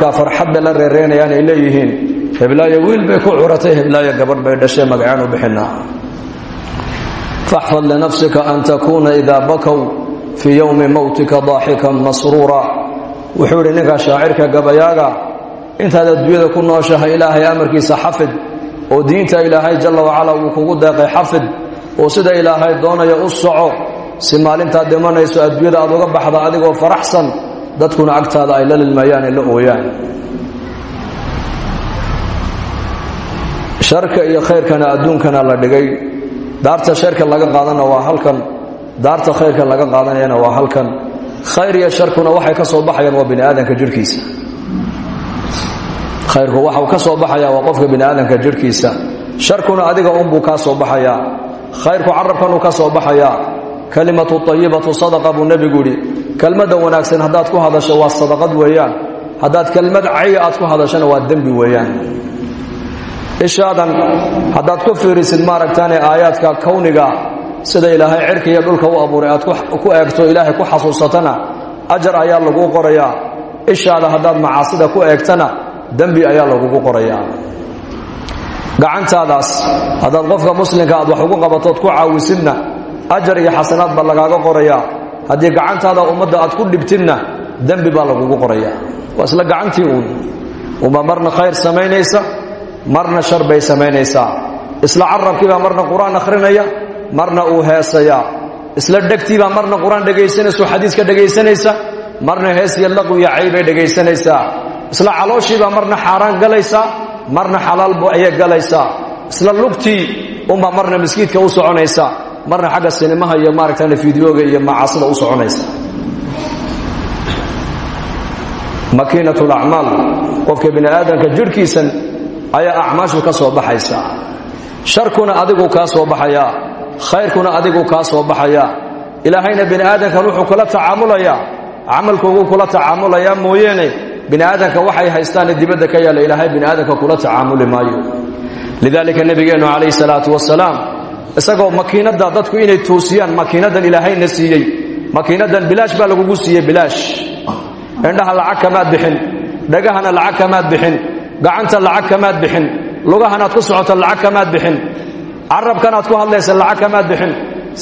farxadda la reereynayaan ay leeyihiin heblaayo wiil bay ku curatay heblaayo gabadh bay dhashay magacaan u bixinaa. Faxfad linafsika an takuuna idaa bakow fii yowmi mowtika daaxikan masruura wuxuu ninka shaacirka gabayaaga intaad adduunyada ku nooshahay ilaahay amarkiisa xafid oo diinta ilaahay jalla wacala wuu kugu deeqay xafid oo sida ilaahay doonaya u soco si maalintaad dhimanayso adduunyada aad uga baxda adigoo faraxsan dadkuna agtaada ay la lilmayaan ay la ooyaan. Sharka iyo khayrkana adduunkana la dhigay. Daarta sharka laga qaadana waa halkan. Daarta khayrka laga qaadanayana waa halkan. Khayr iyo sharkuna waxay ka soo baxayaan waa bini aadamka jirhkiisa khayrku waxau ka soo baxayaa waa qofka bini aadamka sharkuna adiga unbuu kaa soo baxayaa. Khayrku carabkanuu ka soo baxayaa. Kalimatu ayibatu sadaqa buu nebigu kelmadda wanaagsan haddaad ku hadasho waa sadaqad weeyaan. Haddaad kelmad caya aad ku hadashona waa dembi weeyaan. Ishaadan haddaad ku fiirisid maaragtaane aayaadka kowniga sida ilaahay cirka iyo dhulka u abuuray aad ku eegto ilaahay ku xasuusatana ajar ayaa laguu qorayaa. Ishaada haddaad macaasida ku eegtana dembi ayaa lagugu qorayaa. Gacantaadaas haddaad qofka muslimka aad wax ugu qabatood ku caawisidna ajar iyo xasanaad baa lagaaga qorayaa haddii gacantaada ummadda aad ku dhibtidna dembi baa lagugu qorayaa. Waa isla gacantii uun. Uma marna khayr samaynaysa marna shar bay samaynaysaa. Isla carabkiibaa marna qur'aan akhrinaya marna uu heesayaa. Isla dhegtiibaa marna qur'aan dhegaysanayso xadiiska dhegaysanaysa marna hees iyo laqu iyo caybay dhegaysanaysaa isla calooshiibaa marna xaaraan galaysaa marna xalaalbu ayay galaysaa isla lugtii unbaa marna miskiidka u soconaysa marna xagga sinimaha iyo maaragtana fideoga iyo macaasida u soconaysa. Makiinat lacmaal qofka bini aadamka jirhkiisan ayaa acmaashu ka soo baxaysaa sharkuna adigu kaa soo baxayaa khayrkuna adigu kaa soo baxayaa. Ilaahayna bini aadamkan wuxuu kula tacaamulayaa camalkuuguu kula tacaamulayaa mooyeene. Bini aadamka waxay haystaane dibadda ka yaalla ilaahay bini aadamka kula tacaamuli maayo. Lidaalika nebigeennu calayhi salaatu wasalaam isagoo makiinadda dadku inay toosiyaan makiinadan ilaahayna siiyey. Makiinadan bilaash baa lagugu siiyey bilaash. Indhaha lacag kamaad bixin dhagahana lacag kamaad bixin gacanta lacag kamaad bixin lugahanaad ku socota lacag kamaad bixin carabkanaad ku hadlaysa lacag kamaad bixin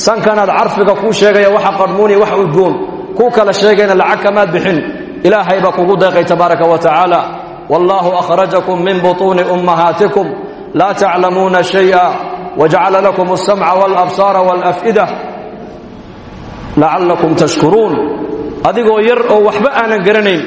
sankanaad carfiga kuu sheegaya waxa qadhmuuni wax udgoon kuu kala sheegayna lacag kamaad bixin. Ilaahay baa kugu deeqay tabaaraka wa tacaala. Wallaahu akhrajakum min butuuni ummahaatikum laa taclamuuna shay'a wajacala lakum alsamca walabsaara walaf'ida lacallakum tashkuruun adigoo yar oo waxba aanan garanayn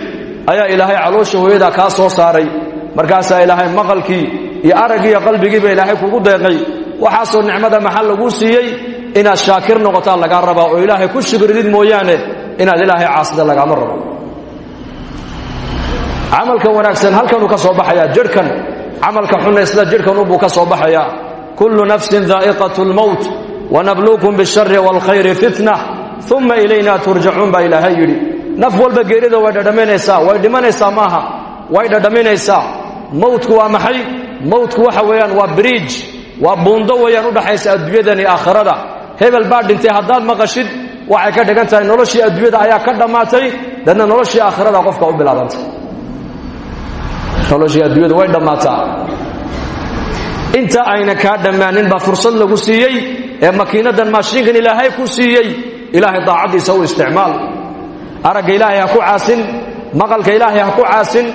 ayaa ilaahay caloosha hooyadaa kaa soo saaray markaasaa ilaahay maqalkii iyo araggiiyo qalbigiiba ilaahay kugu deeqay waxaasoo nicmada maxaa laguu siiyey inaad shaakir noqotaa lagaa rabaa oo ilaahay ku shukridid mooyaane inaad ilaahay caasida lagaama rabo camalka wanaagsan halkanuu ka soo baxayaa jidhkan camalka kullu nafsin daa'iqat lmowt wanabluukum bishari waalkhayri fitna uma ilayna turjacuun baa ilaahay yidhi naf walba geerida way dhadhaminaysaa way dhimanaysaa maaha way dhadhaminaysaa mowtku waa maxay mowtku waxa weeyaan waa biriij waa buundo weeyaan udhaxaysa adduunyadan iyo aakhirada hebel baa dhintay haddaad maqashid waxay ka dhigan tahay noloshii adduunyada ayaa ka dhammaatay dadna noloshii aakhirada qofka u bilaabantay inta ayna kaa dhammaanin baa fursad lagu siiyey ee makiinadan maashiinkan ilaahay ku siiyey. Ilaahay daacaddiisa u isticmaal. Aragga ilaahay ha ku caasin maqalka ilaahay ha ku caasin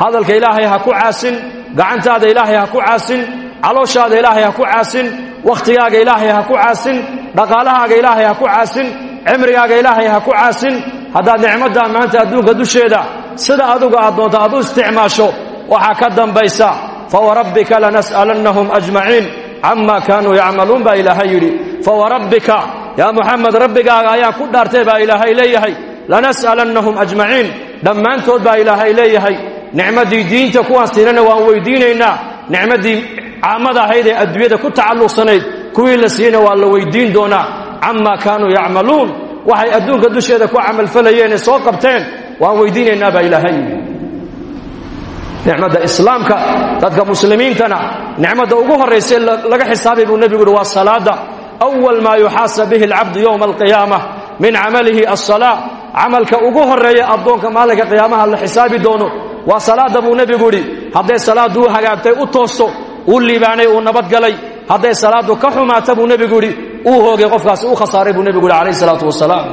hadalka ilaahay ha ku caasin gacantaada ilaahay ha ku caasin calooshaada ilaahay ha ku caasin wakhtigaaga ilaahay ha ku caasin dhaqaalahaaga ilaahay ha ku caasin cimrigaaga ilaahay ha ku caasin. Haddaad nicmaddaa maanta adduunka dusheeda sida aduga aad doonto aad u isticmaasho waxaa ka dambaysa fawarabbika lanas'alannahum ajmaciin cama kaanuu yacmaluun baa ilaahay yidhi fawarabbika yaa muxamed rabbigaaga ayaan ku dhaartay baa ilaahay leeyahay lanas'alannahum ajmaciin dhammaantood baa ilaahay leeyahay nicmaddii diinta kuwaan siinana waan weydiinaynaa nicmaddii caamada ahayd ee adduunyada ku tacalluqsanayd kuwii la siiyeyna waa la weydiin doonaa camaa kaanuu yacmaluun waxay adduunka dusheeda ku camalfalayeenee soo qabteen waan weydiinaynaa baa yidhi nicmadda islaamka dadka muslimiintana nicmadda ugu horraysa laga xisaabay buu nebigu uhi waa salaada awal maa yuxaasab bihi alcabdu yowma alqiyaamah min camalihi alsalaa camalka ugu horreeya addoonka maalinka qiyaamaha la xisaabi doono waa salaadda buu nebigu idhi hadday salaaddu hagaagtay u toosto uu liibaanay uu nabadgalay hadday salaaddu ka xumaata buu nebigu idhi uu hoogay qofkaasi u khasaaray buu nebigu yidhi calayhi salaatu wasalaam.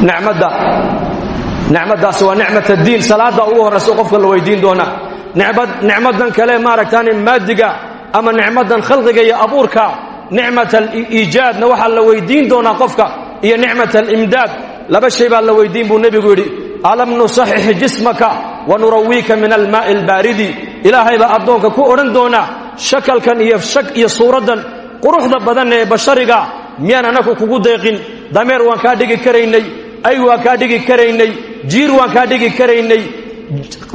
Nicmadda nicmaddaasi waa nicmat addiin salaadda ugu horraysa qofka la weydiin doonaa nicmadan kale maaragtaan maadiga ama nicmadan khalqiga iyo abuurka nicmat aliijaadna waxaa la weydiin doonaa qofka iyo nicmat alimdaad laba shay baa la weydiin buu nebigu yidhi alam nusaxix jismaka wa nurawiika min almaa'i albaaridi ilaahay baa addoonka ku odhan doonaa shakalkan iyo shak iyo suuraddan quruxda badan ee bashariga miyaan anaku kugu deeqin? Dameer waan kaa dhigi karaynay ay waan kaa dhigi karaynay. Jiir waan kaa dhigi karaynay.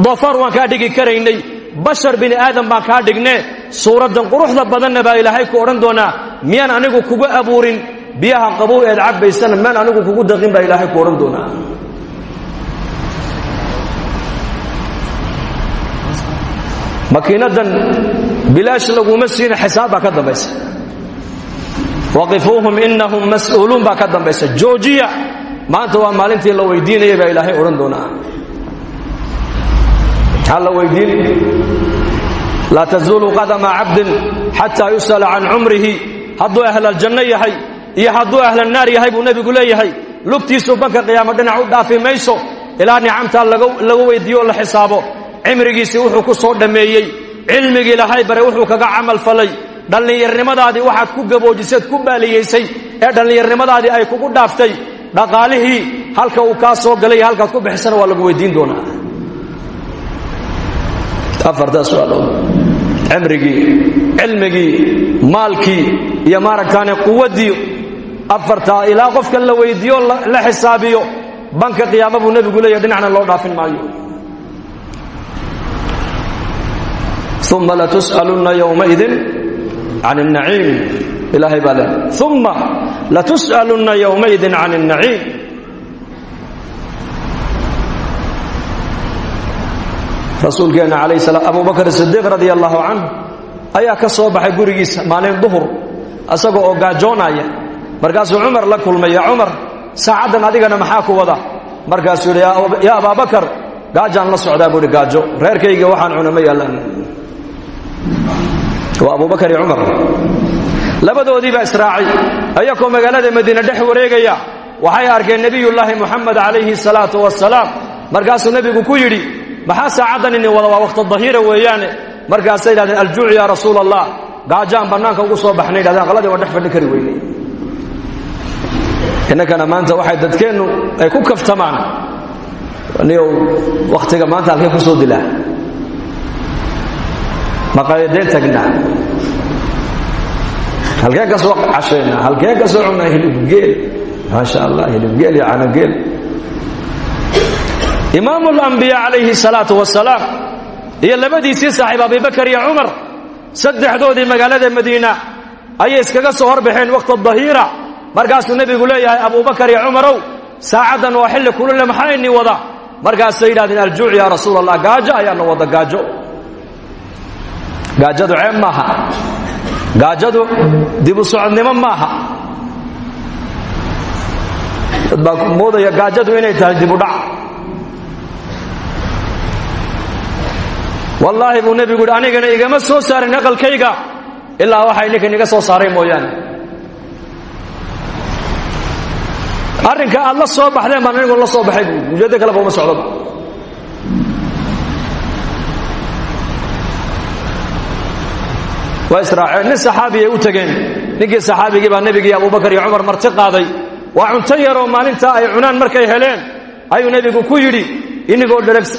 Doofaar waan kaa dhigi karaynay. Bashar bini aadam baan kaa dhigne suuraddan quruxda badanna baa ilaahay ku odhan doonaa miyaan anigu kugu abuurin? Biyaha qabow eed cabbaysana miyaan anigu kugu daqin baa ilaahay ku odhan doonaa. Makiinadan bilaash laguma siina xisaab baa ka dambaysa. Waqifuuhum inahum mas'uuluun baa ka dambaysa. Joojiya maanta waa maalintii la weydiinaya baa ilaahay odhan doonaa. Maxaa la weydiin laa tazuulu qadama cabdin xataa yus'ala can cumrihi hadduu ahlaljanno yahay iyo hadduu ahlalnaar yahay buu nebigu leeyahay lugtiisuu banka qiyaamo dhinac u dhaafi mayso ilaa nicamtaa laga weydiiyo oo la xisaabo. Cimrigiisii wuxuu ku soo dhammeeyey cilmigii ilaahay bare wuxuu kaga camal falay. Dhallinyarnimadaadii waxaad ku gaboojiseed ku baaliyaysay ee dhallinyarnimadaadii ay kugu dhaaftay dhaqaalihii halka uu kaa soo galay halkaad ku bixisana waa lagu weydiin doonaa. Afartaas su'aalood cimrigii cilmigii maalkii iyo maaragtaane quwaddii afartaa ilaa qofka la weydiiyo la xisaabiyo banka qiyaama buu nebigu leeyahy dhinacna loo dhaafin maayo. Uma latus'alunna yowmaidin can الnaciim ilaahay baa le uma latus'alunna yowmaidin can الnaciim rasuulkeenna alayh salaam abu bakr sidiiq radi allahu ayaa ka soo baxay gurigiisa maalin duhur isagoo oo gaajoonaya markaasuu cumar la kulmay ya cumar saacaddan adigana maxaa ku wada markaasuu yidhi yaa abaa bakar gaajaan la socdaa buu ihi gaajo reerkayga waxaan cuna ma yaallaan waa abubakar iyo cumar labadoodii baa israacay. Ayakoo magaalada madiine dhex wareegaya waxay arkeen nebiyullaahi muxamed calayhi salaatu wasalaam markaasuu nebigu ku yidhi maxaa saacaddan ini wada waa waqta dahiira weeyaane? Markaasay yidhahdeen aljuuc yaa rasuula allah gaajaan bannaanka ugu soo baxnay yidhahdeen qaladii waa dhex fadhi kari weynay innakana maanta waxay dadkeennu ay ku kaftamaan niyow wakhtiga maanta halkee ku soo dilaa. Maqaayadeen halkeen ka soo cashaynaa halkeen ka soo cunaa hilibgeel maasha allah hilibgeel iyo canogeel imaamu alambiya calayhi salaatu wasalaam iyo labadiisii saaxiib abibakar iyo cumar saddexdoodii magaalada madiina ayay iskaga soo horbaxeen waqta dahiira. Markaasuu nebigu leeyahay abubakar iyo cumarow saacaddan waa xilli kulule maxaa inii wada? Markaasay yidhahdeen aljuuc yaa rasuul allah gaajo ayaana wada gaajo. Gaajadu ceeb maaha gaajadu dibu socodnimo maaha. Dad baa moodaya gaajadu inay tahay dibudhac wallaahi buu nebigu yidhi anigana igama soo saarin aqalkayga ilaa waxay ninkan iga soo saaray mooyaane. Arrinka aad la soo baxdeen baan anigu la soo baxay buu ujeeddo kaleba uma socdoba waa israaceen nin saxaabiyay u tegeen. Ninkii saxaabigii baa nebigii abubakar iyo cumar marti qaaday. Waa cunto yaroo maalintaa ay cunaan markay heleen. Ayuu nebigu ku yidhi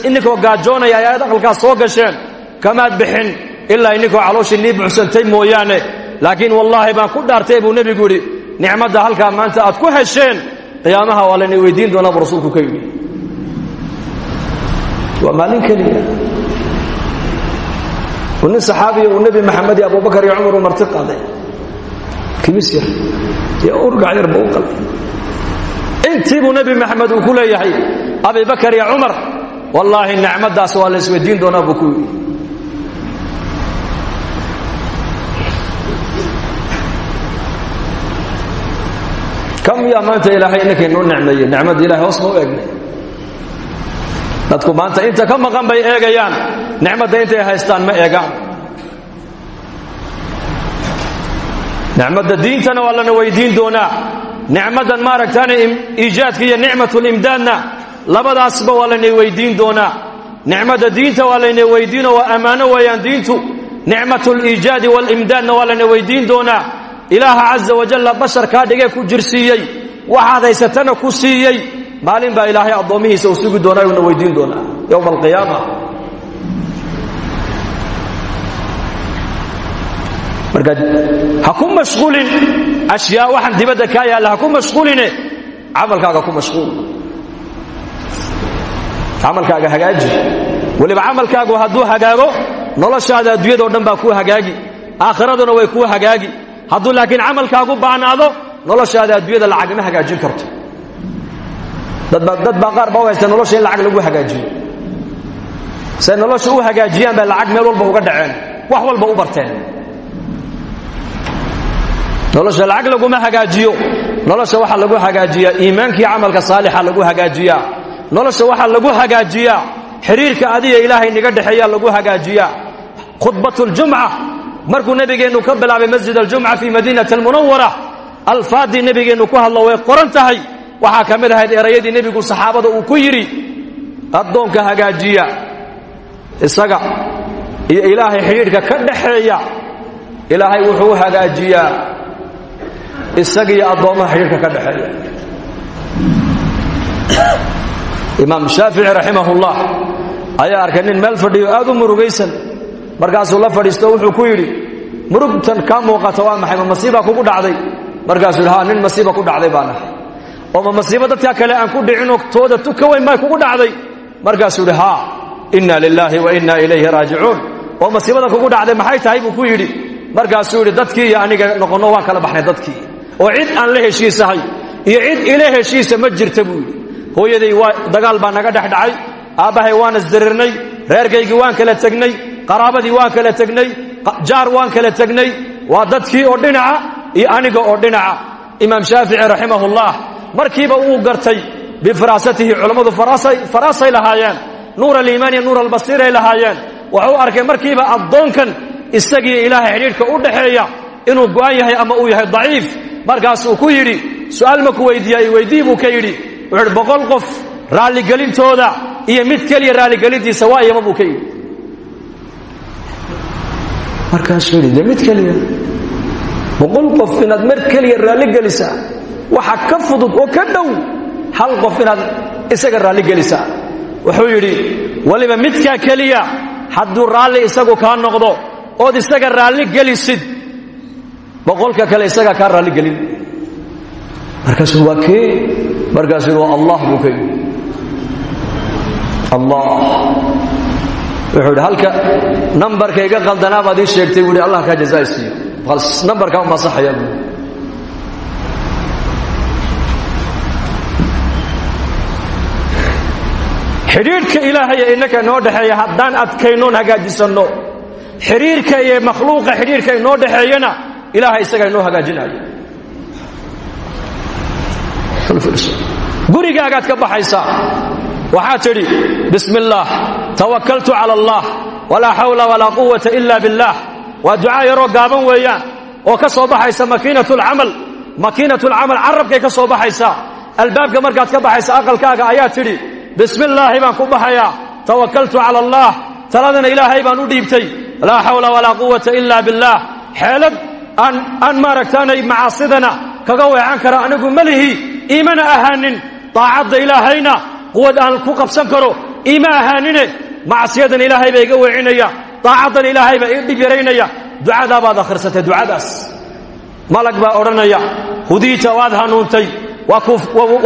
ininkoo gaajoonaya ayaad aqalkaas soo gasheen. Kamaad bixin ilaa ininkoo calooshii nii buxsantay mooyaane. Laakiin wallaahi baan ku dhaartay buu nebigu yidhi nicmadda halkaa maanta aad ku hesheen qiyaamaha waa layna weydiin doonaa buu rasuulku ka yidhi. Waa maalin nin saxaabiya uu nebi maxamed iyo abubakar iyo cumar uu marti qaaday. Kimis yar. Iyo urgac yar buu u qalay. Intii buu nebi maxamed uu ku leeyahay abibakar iyo cumar wallaahi nicmaddaas waa la isweydiin doonaa buu ku yidhi. Kam yaa maanta ilaahay inankay noo nicmeeyey? Nicmadda ilahay hoos noo eegnay dadku maanta inta ka maqan bay eegayaan. Nicmadda intay haystaan ma eegaan nicmadda diintana waa lana weydiin doonaa. Nicmaddan maaragtaana iijaadka iyo nicmatulimdaadna labadaasba waa layna weydiin doonaa. Nicmadda diinta waa layna weydiino waa ammaano weeyaan diintu. Nicmatuliijaadi waalimdaadna waa layna weydiin doonaa. Ilaaha caza wajalla basharkaa dhigee ku jirsiiyey. Waxaad haysatana ku siiyey maalin baa ilaahay addoommihiisa uu sugi doonaa uuna weydiin doonaa yowma alqiyaama marka ha ku mashquulin ashyaa waxaan dibadda kaa yaalla ha ku mashquuline camalkaaga ku mashquul. Camalkaaga hagaaji. Weliba camalkaagu hadduu hagaago noloshaada adduunyadao dhan baa kuu hagaagi aakhiraduna way kuu hagaagi. Hadduu laakiin camalkaagu baanaado noloshaada adduunyada lacag ma hagaajin karto dad baa qaar ba u haysta nolosha in lacag lagu hagaajiyo. Say nolosha u hagaajiyaan bay lacag meel walba uga dhaceen. Wax walba u barteen. Nolosha lacag laguma hagaajiyo. Nolosha waxaa lagu hagaajiyaa. Iimaankii camalka saalixa lagu hagaajiyaa. Nolosha waxaa lagu hagaajiyaa. Xiriirka adiga ilaahay niga dhexeeya lagu hagaajiyaa. Khudbatljumca markuu nebigeennu ka bilaabay masjid aljumca fii madiinati almunawara alfaadii nebigeennu ku hadlo way qoran tahay waxaa ka mid ahayd erayadii nebigu saxaabada uu ku yidhi addoonka hagaajiya isaga iyo ilaahay xidhiidhka ka dhaxeeya ilaahay wuxuu u hagaajiyaa isagiiyo addoommaha xidhiidhka ka dhaxeeya. Imaam shaafici raximahullah ayaa arkay nin meel fadhiyo aad u murugaysan markaasuu la fadhiisto wuxuu ku yidhi murugtan kaa muuqata waa maxay? Ma masiiba kugu dhacday markaasuu yidhi nin masiiba ku dhacday baan oo ma masiibo dadka kale aan ku dhicinoo tooda tu ka weyn bay kugu dhacday. Markaasuu yidhi haa inna lilaahi wa inna ilayhi raajicuun. Oo masiibada kugu dhacday maxay tahay buu ku yidhi. Markaasuu yidhi dadkii aniga noqonno waan kala baxnay dadkii. Oo cid aan la heshiisahay iyo cid ila heshiisa ma jirta buu hooyaday waa dagaal baa naga dhex dhacay aabbahay waan isdirirnay reerkaygii waan kala tegnay qaraabadii waan kala tegnay jaar waan kala tegnay. Waa dadkii oo dhinaca iyo aniga oo dhinaca. Imaam shaafici raximahullah markiiba uu gartay bifiraasatihi culammadu faraasay lahaayeen nuur aliimaan iyo nuur albasiiray lahaayeen wuxuu arkay markiiba addoonkan isagiiyo ilaahay xidhiidhka u dhaxeeya inuu go'an yahay ama uu yahay daciif. Markaasuu ku yidhi su'aal ma ku weydiiya i weydii buu ka yidhi. Wuxuu boqol qof raalligelintooda iyo mid keliya raalligelintiisa waa iyama buu ka yidhi. Markaasuu yidhi mid keliya boqol qof inaad mar keliya raalligelisaa waxa ka fudud oo ka dhow hal qof inaad isaga raalligelisaa wuxuu yidhi weliba midkaa keliya hadduu raalli isagu kaa noqdo ood isaga raalli gelisid boqolka kale isagaa kaa raalligelin markaasuu waa kee? Markaasuu waa allah buu ka yidhi. Allah. Wuxuu yidhi halka nambarka iga qaldanaa baad ii sheegtay buu yidhi allah kaa jazaa'isiiyo nambarkaa u masaxaya buu xidhiidhka ilaahay ee innaka inoo dhexeeya haddaan adkaynoon hagaajisanno. Xidhiirka iyo makhluuqa xidhiirka inoo dhexeeyana ilaahay isagaa inoo hagaajinaayo. Gurigaagaad ka baxaysaa waxaad tidhi bismi illaah tawakaltu cala allah walaa xawla walaa quwata ila biاllah waa ducaa yaroo gaaban weeyaan oo ka soo baxaysa makiinat lcamal makiinat lcamal carabkay ka soo baxaysaa albaabka markaad ka baxaysa aqalkaaga ayaa tidhi bismi illaahi baan ku baxayaa tawakaltu cala allah. Taladana ilaahay baan u dhiibtay. Laa xawla walaa quwata ila biاllah xeelad aan maaragtaanay macaasidana kaga weecan kara anigu malihi iimana ahaanin. Daacadda ilaahayna quwad aan ku qabsan karo. Iima ahaanine. Macsiyadan ilaahay baa iga weecinaya daacaddan ilaahay baa ii dhib yaraynaya. Ducadaa baad akhrisatay ducadaas. Malag baa odhanaya. Hudiita waad hanuuntay.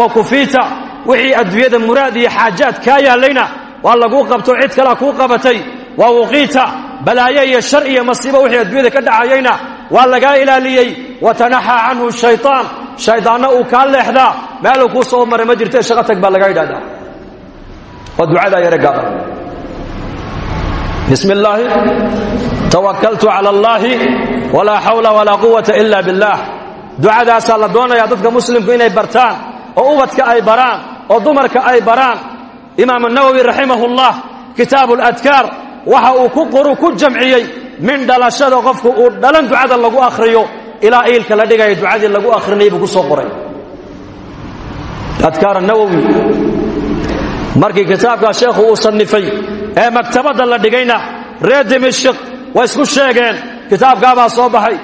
Wa kufiita wixii adduunyada muraad iyo xaajaad kaa yaallayna waa laguu qabto cid kalea kuu qabatay wa wuqiita balaayo iyo shar iyo masiibo wixii adduunyada ka dhacayayna waa lagaa ilaaliyey. Watanaxaa canhu shaytaan shaydaanna uu kaa leexdaa meeluu kuu soo maray ma jirte shaqo tag baa laga yidhahdaa. Waa ducadaa yare gaaban bismi illaahi tawakaltu cala allaahi walaa xawla walaa quwata ila biاllah ducadaasaa la doonayaa dadka muslimku inay bartaan oo ubadka ay baraan oo dumarka ay baraan. Imaam nawowi raximah ullah kitaabu ladkaar waxa uu ku qoru ku jamciyey min dhalashada qofku uu dhalan ducada lagu akhriyo ilaa iilka la dhigaya ducadii lagu akhrinayay buu ku soo qoray. Adkaar nawowi markii kitaabkaa sheekhu uu sannifay ee maktabadda la dhigayna reer dimashik way isku sheegeen kitaabkaabaa soo baxay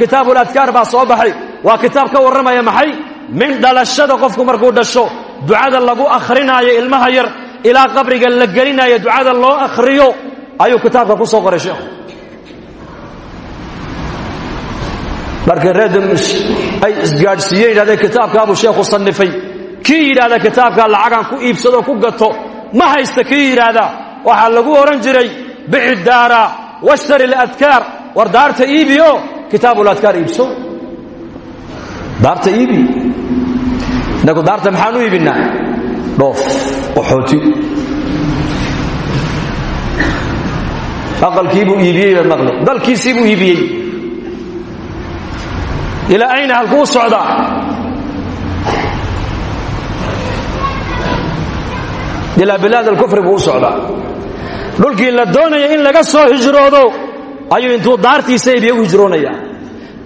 kitaabuladkaar baa soo baxay. Waa kitaab ka warramaya maxay? Min dhalashada qofku markuu dhasho ducada lagu akhrinaayo ilmaha yar ilaa qabriga la gelinayo ducada loo akhriyo ayuu kitaabka ku soo qoray sheekhu markii reer dimish ay isgaadhsiiyeen yidhahdeen kitaabkaabuu sheekhu sannifay. Kii yidhahda kitaabkaa lacagan ku iibsado ku gato ma haysta kii yidhaahda. Waxaa lagu odhan jiray bixi daara washtari ladkaar war daarta iibi o kitaabuladkaar iibso. Daarta iibi inagu daarta maxaan u iibinaa? Dhoof qaxooti aqalkiibuu iibiyey baad maqle dalkiisiibuu iibiyey. Ilaa ayna halkuu socdaa ilaa bilaad alkufri buu u socdaa dhulkii la doonaya in laga soo hijroodo ayuu intuu daartiisa ibiye u hijroonaya.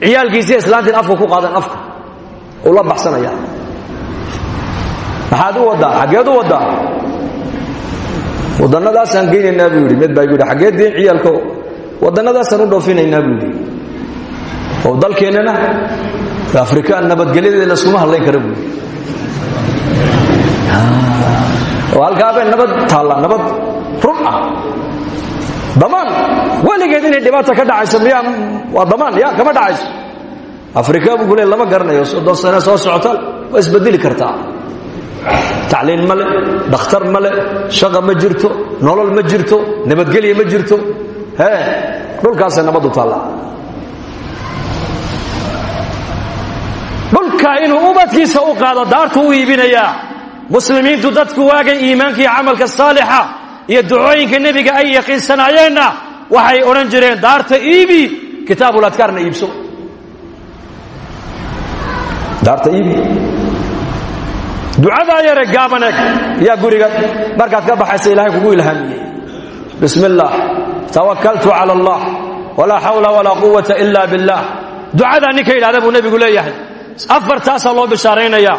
Ciyaalkiisiiyo islaantiin afku ku qaadan afka. Uu la baxsanaya maxaad u waddaa xaggeed u waddaa waddannadaasaan geynaynaa buu yidhi mid baa yidhi xaggeed deen ciyaalko waddannadaasaan u dhoofinaynaa buu oo dalkeennana afrikaan nabadgelyadeeda laskuma hadlayn kara buu yidhi. Oo halkaabay nabad taalla nabad run ah. Damaan! Weligeed inay dhibaata ka dhacayso miyaa waa damaan? Ya kama dhacayso. Afrika buu kule lama garanayo soddon sane soo socota waa isbedeli kartaa tacliin ma le dhakhtar ma le shaqa ma jirto nolol ma jirto nabadgelya ma jirto. Hee dhulkaasay nabaddu taalla. Dhulka inuu ubadkiisa u qaado daartu u iibinayaa muslimiintu dadku waagay iimaanka iyo camalka saalixa iyo ducooyinka nebiga ay yaqiinsanayeenna waxay odhan jireen daarta iibi kitaabuladkaarna iibso. Daarta ducadaa yare gaaban eg guriga markaad ka baxaysa ilahay kugu ilhaamiyey. Bismi اllah tawakaltu allah. Walaa xawla walaa quwata ila billah. Ducadaa ninka yidhahda buu nebigu leeyahay. Afartaasaa loo bishaaraynaya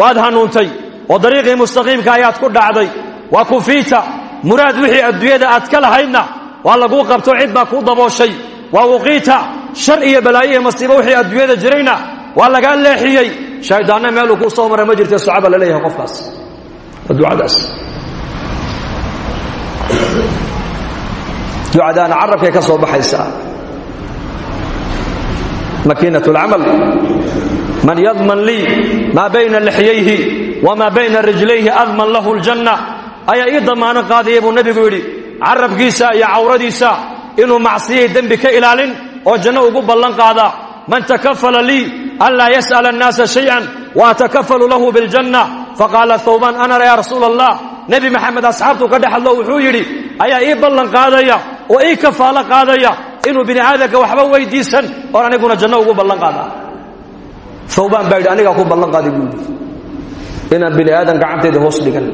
waad hanuuntay. Oo dariiqii mustaqiimka ayaad ku dhacday. Waa kufiita. Muraad wixii adduunyada aad ka lahaydna waa laguu qabto cid baa kuu dabooshay. Waa wuqiita shar iyo balaayo iyo masiibo wixii adduunyada jirayna waa lagaa leexiyey. Shayddaanna meeluu kuu soo mara ma jirta sucaba la leeyahay qofkaas? Waa ducadaas. Ducadaana ka soo baxaysaa. Makiinat lcamal man yadman lii maa bayna lixyayhi wamaa bayna rijlayhi adman lahu ljanna ayaa ii damaano qaadaya buu nebigu yidhi carabkiisa iyo cawradiisa inuu macsiyay dembi ka ilaalin oo janno ugu ballan qaada. Man takafala lii an laa yas'ala annaasa shay'an wa atakafalu lahu biljanna faqaala thawbaan anara ya rasuula allah nebi maxamed asxaabtuu ka dhex hadlo wuxuu yidhi ayaa ii ballan qaadaya oo ii kafaalo qaadaya inuu bini aadamka waxba weydiisan oon aniguna janno ugu ballan qaada thawbaan baa yidhi anigaa ku ballan qaadi buu yidhi inaan bini aadan gacanteeda hoos dhigan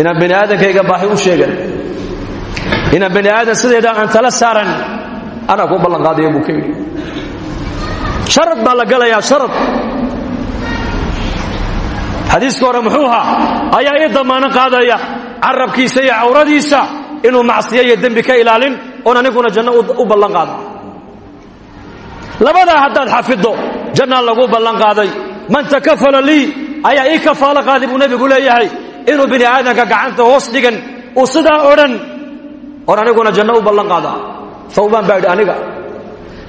inaan bani aadankayga baahi u sheegan inaan bani aadan sideeda aan tala saaran anaa ku ballan qaadaya buu ka yidhi sharad baa la galayaa sharad xadiiska hore muxuu ayaa ii damaano qaadaya carabkiisa iyo cawradiisa inuu macsiyo iyo dembi ka ilaalin oon aniguna janno u ballan qaado labadaa haddaad xafiddo jannaa lagu ballan qaaday man takafala lii ayaa ii kafaalo qaadi buu nebigu leeyahay inuu bini aadanka gacanta hoos dhigan uu sidaa odhan oon aniguna janno u ballan qaada thawbaan baa yidhi aniga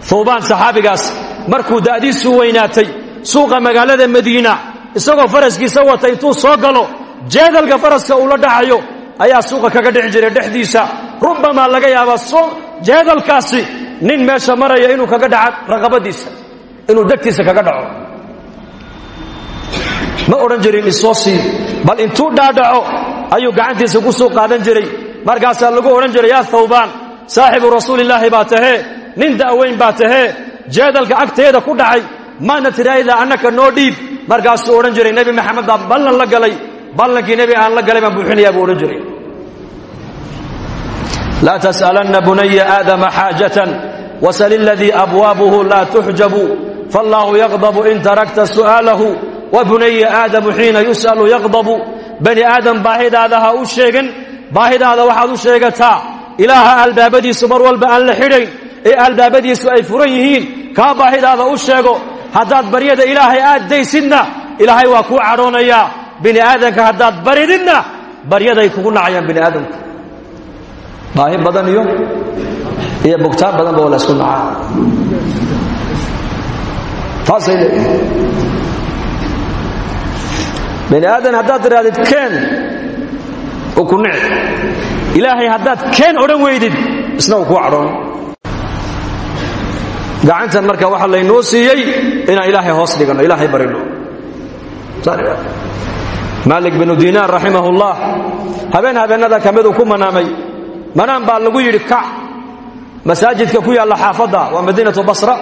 thawbaan saxaabigaas markuu da'diisu weynaatay suuqa magaalada madiina isagoo faraskiisa wata intuu soo galo jeedalka faraska uu la dhacayo ayaa suuqa kaga dhici jiray dhexdiisa. Rubbamaa laga yaabaa jeedalkaasi nin meesha maraya inuu kaga dhaca raqabadiisa inuu degtiisa kaga dhaco. Ma odhan jirin isoo bal intuu dhaadhaco ayuu gacantiisa ku suu qaadan jiray. Markaasaa lagu odhan jiray yaa thawbaan saaxibu rasuulillaahi baa tahee nin da'weyn baa tahee jeedalka agteeda ku dhacay maadna tiraahdaa annaka noo dhiib. Markaasuu odhan jiray nebi maxamed baa ballan la galay ballankii nebi aan la galay baan buuxinayaa buu odhan jiray. Laa tas'alanna bunaya aadama xaajatan wasal iladii abwaabuhu laa tuxjabu fallaahu yaqdabu in tarakta su'aalahu wa aadamu xiina yus'alu yaqdabu. Bani aadam baahidaada ha u sheegin baahidaada waxaad u sheegataa ilaaha albaabadiisu mar walba aan la xidhayn ee albaabadiisu ay furan yihiin kaa baahidaada u sheego haddaad baryada ilaahay aad daysidna ilaahay waa kuu cadhoonayaa bini aadamka haddaad barididna baryaday kugu nacayaan bini aadamku baahi badan iyo iyo bugtaan badanba waa la ysku nacaa. Taasay leeyihiin bani aadan haddaad tidhahdid keen uu ku nici ilaahay haddaad keen odhan weydid isna uu kuu cadhoon. Gacantan marka waxaa laynoo siiyey inaan ilaahay hoos dhiganno ilaahay barino. Maalik binu diinaar raximah ullah habeen habeennada ka miduu ku manaamay. Manaan baa lagu yidhi kac masaajidka ku yaalla xaafadda waa madiinatu basra.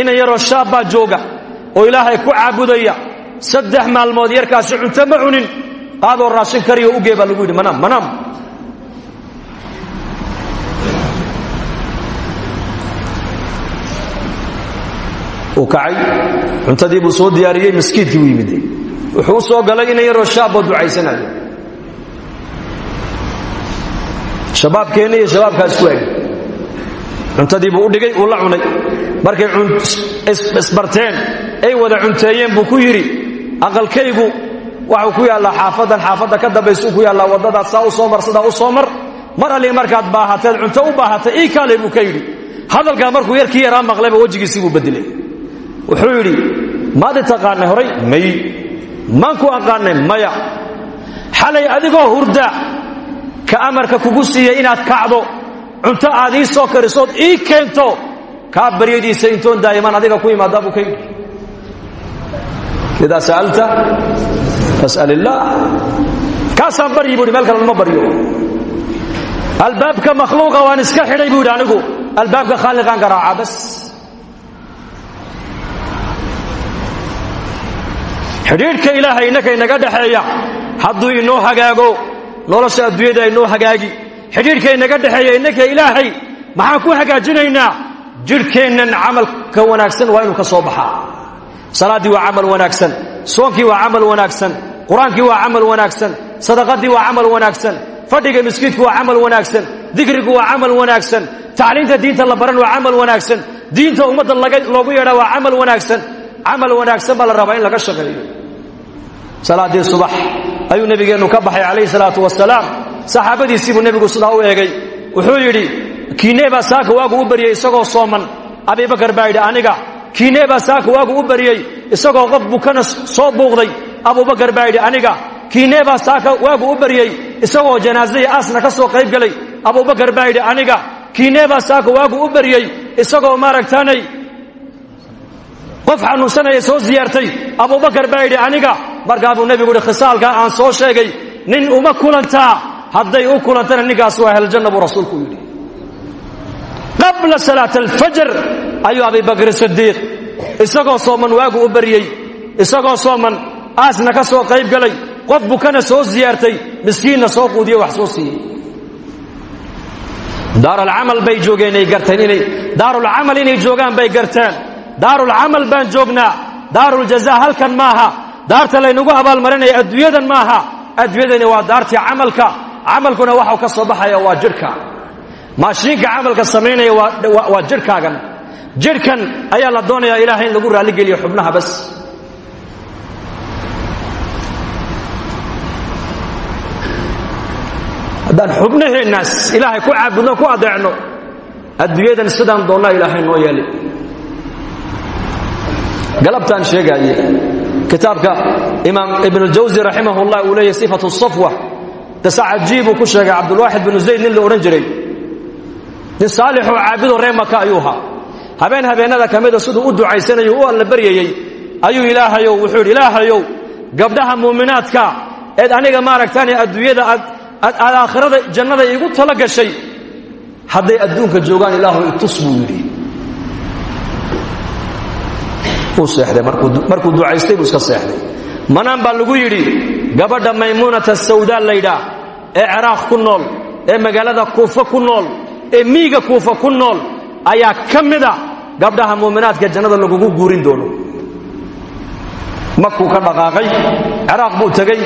Inan yaroo shaab jooga oo ilaahay ku caabudaya. Saddex maalmood yarkaasi cunto ma cunin. Qaadoo raashin kariyo ugee baa lagu yidhi manaam manaam uu kacay. Cuntadii buu soo diyaariyey maskiidkii buu yimid. Wuxuu soo galay inan yaroo shaaboo ducaysanayo shabaabkeenna iyo shabaabkaa isku eg. Cuntadii buu u dhigay uu la cunay. Markay isbarteen ay wada cunteeyeen buu ku yidhi aqalkaygu waxuu ku yaallaa xaafadan xaafadda ka dambaysuu ku yaallaa waddadaas saa u soo mar u soo mar. Mar allii markaad baahateed cunto u baahatay ii kaalay buu ka yidhi. Hadalkaa markuu yarkii yaraa maqlayba wejigiisii buu bedelay wuxuu yidhi maadi taqaanay horay? May. Maan ku aqaanay maya xalay adigoo hurda ka amarka kugu siiya inaad kacdo cunto aad ii soo karisood ii keento kaa baryadiisa intoon daa'imaan adiga ku imaadaa buu ka yidhi idaa sa'alta fas'al illaah kaasaan baryi buu yidhi meel kale lama baryo. Albaabka makhluuqa waan iska xidhay buu yidhi anigu. Albaabka khaaliqaan garaaca bas xidhiidhka ilaahay innaka inaga dhexeeya hadduu inoo hagaago nolosha adduunyada inoo hagaagi. Xidhiidhka inaga dhexeeya innaka ilaahay maxaan ku hagaajinaynaa? Jidhkeennan camalka wanaagsan waa inuu ka soo baxaa. Salaaddii waa camal wanaagsan soonkii waa camal wanaagsan qur'aankii waa camal wanaagsan sadaqadii waa camal wanaagsan fadhiga miskiidku waa camal wanaagsan dikrigu waa camal wanaagsan tacliinta diinta la baran waa camal wanaagsan diinta ummadda loogu yeedhaa waa camal wanaagsan. Camal wanaagsan baa la rabaa in laga shaqeeyo salaaddii subax. Ayuu nebigeennu ka baxay calayhi salaatu wasalaam saxaabadiisii buu nebigu sidaa u eegay. Wuxuu yidhi kiinee baa saaka waagu u baryey isagoo sooman. Abibakar baa yidhi aniga kiinee baa saaka waagu u baryey isagoo qof bukana soo buuqday. Abubakar baa yidhi aniga kiinee baa saaka waagu u baryey isagoo janaasada iyo aasna ka soo qayb gelay abubakar baa yidhi aniga kiinee baa saaka waagu u baryey isagoo maaragtaanay qof xanuunsanaya soo siyaartay abubakar baa yidhi aniga markaa buu nebigu yidhi khisaalkaa aan soo sheegay nin uma kulantaa hadday u kulantana ninkaas waa heljanna buu rasuulku yidhi. Qabla salaat alfajr ayuu abibakr sidiiq isagoo sooman waagu u baryey isagoo sooman aasna ka soo qayb galay qof bukana soo siyaartay miskiinna soo quudiye wax soo siiyey. Daarulcamal bay joogeen ay garteen inay daarulcamal inay joogaan bay garteen. Daarulcamal baan joognaa. Daaruljaza halkan maaha daarta laynagu abaalmarinaya adduunyadan maaha. Adduunyadani waa daartii camalka. Camalkuna waxau ka soo baxaya waa jidhka maashiinka camalka samaynaya waa jidhkaagan jidhkan ayaa la doonayaa ilaahay in lagu raalligeliyo xubnaha bas. Haddaan xubnaheennaas ilaahay ku caabudno ku adeecno adduunyadan sidaan doonnaa ilaahay noo yeeli. Galabtaan sheegaaye kitaabka imaam ibnujawsi raximahullah uu leeyahy sifatu safwa. Dasa cajiibuu ku sheegay cabdulwaaxid binu zayd nin la odhan jiray. Nin saalixoo caabidoo reer maka ayuu ahaa. Habeen habeennada ka mida siduu u ducaysanayo u alla baryayey ayuu ilaahayow wuxuu yidhi ilaahayow gabdhaha muuminaadka eed aniga maaragtaan adduunyada aad aakhirada jannada iigu tala gashay. Hadday adduunka joogaan uu seexday markuu ducaystay buu iska seexday. Manaan baa lagu yidhi gabadha maymuunata sawdaa laydhaa ee ciraaq ku nool ee magaalada kuufa ku nool ee miiga kuufa ku nool ayaa ka mida gabdhaha muuminaadka jannada lagugu guurin doono. Makuu ka dhaqaaqay ciraaq buu tegey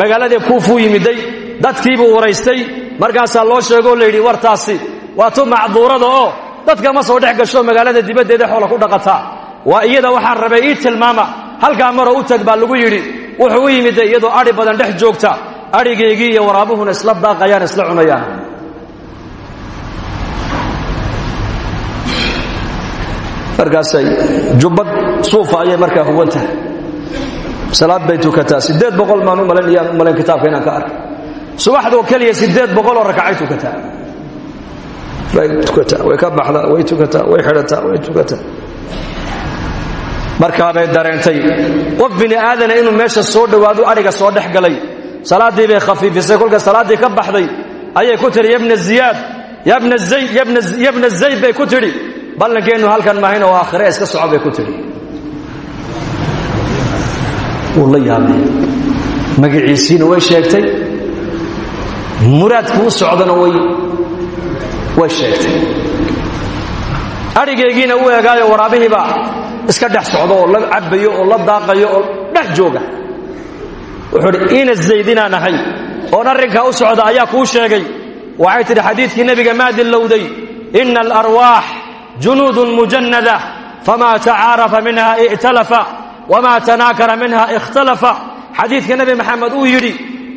magaaladii kuufuu yimiday dadkiibuu waraystay. Markaasaa loo sheegoo layidhi wartaasi waa tu macduurada oo dadka ma soo dhex gasho magaalada dibaddeeda xoola ku dhaqataa waa iyada waxaan rabay ii tilmaama halkaa maroo u tag baa lagu yidhi wuxuu u yimid iyadoo adhi badan dhex joogta adhigaygii iyo waraabuhuna isla daaqayaan isla cunayaan. Markaasay jubbad suufa ayay markaa huwan salaad bay tukataa siddeed boqol maan u malayn malayn kitaabka inaan ka arkay subaxdoo keliya siddeed boqol oo rakacay tukataa. Way tukataa way ka baxdaa way tukataa way xidhataa way tukataa markaabay dareentay qof bini aadana inuu meesha soo dhowaado adhiga soo dhex galay. Salaaddii bay khafiifisay kolka salaaddii ka baxday. Ayay ku tidhi yabna ziyaad yabna zayd bay ku tidhi. Ballankeennu halkan mahayn oo aakhire iska soco bay ku tidhi. Wuu la way sheegtay. Muraadku u socdana way sheegtay. Adhigaygiina u eegaayo waraabihiibaa iska dhex socdo oo la cabbayo oo la daaqayo oo dhex jooga. Wuxuu udhi ina zayd inaan ahay. Oon arrinkaa u socda ayaa kuu sheegay. Waxay tidhi xadiidkii nebiga maadillowday ina alarwaax junuudun mujannada famaa tacaarafa minha i'talafa wamaa tanaakara minha ikhtalafa. Xadiidka nebi maxamed uu yidhi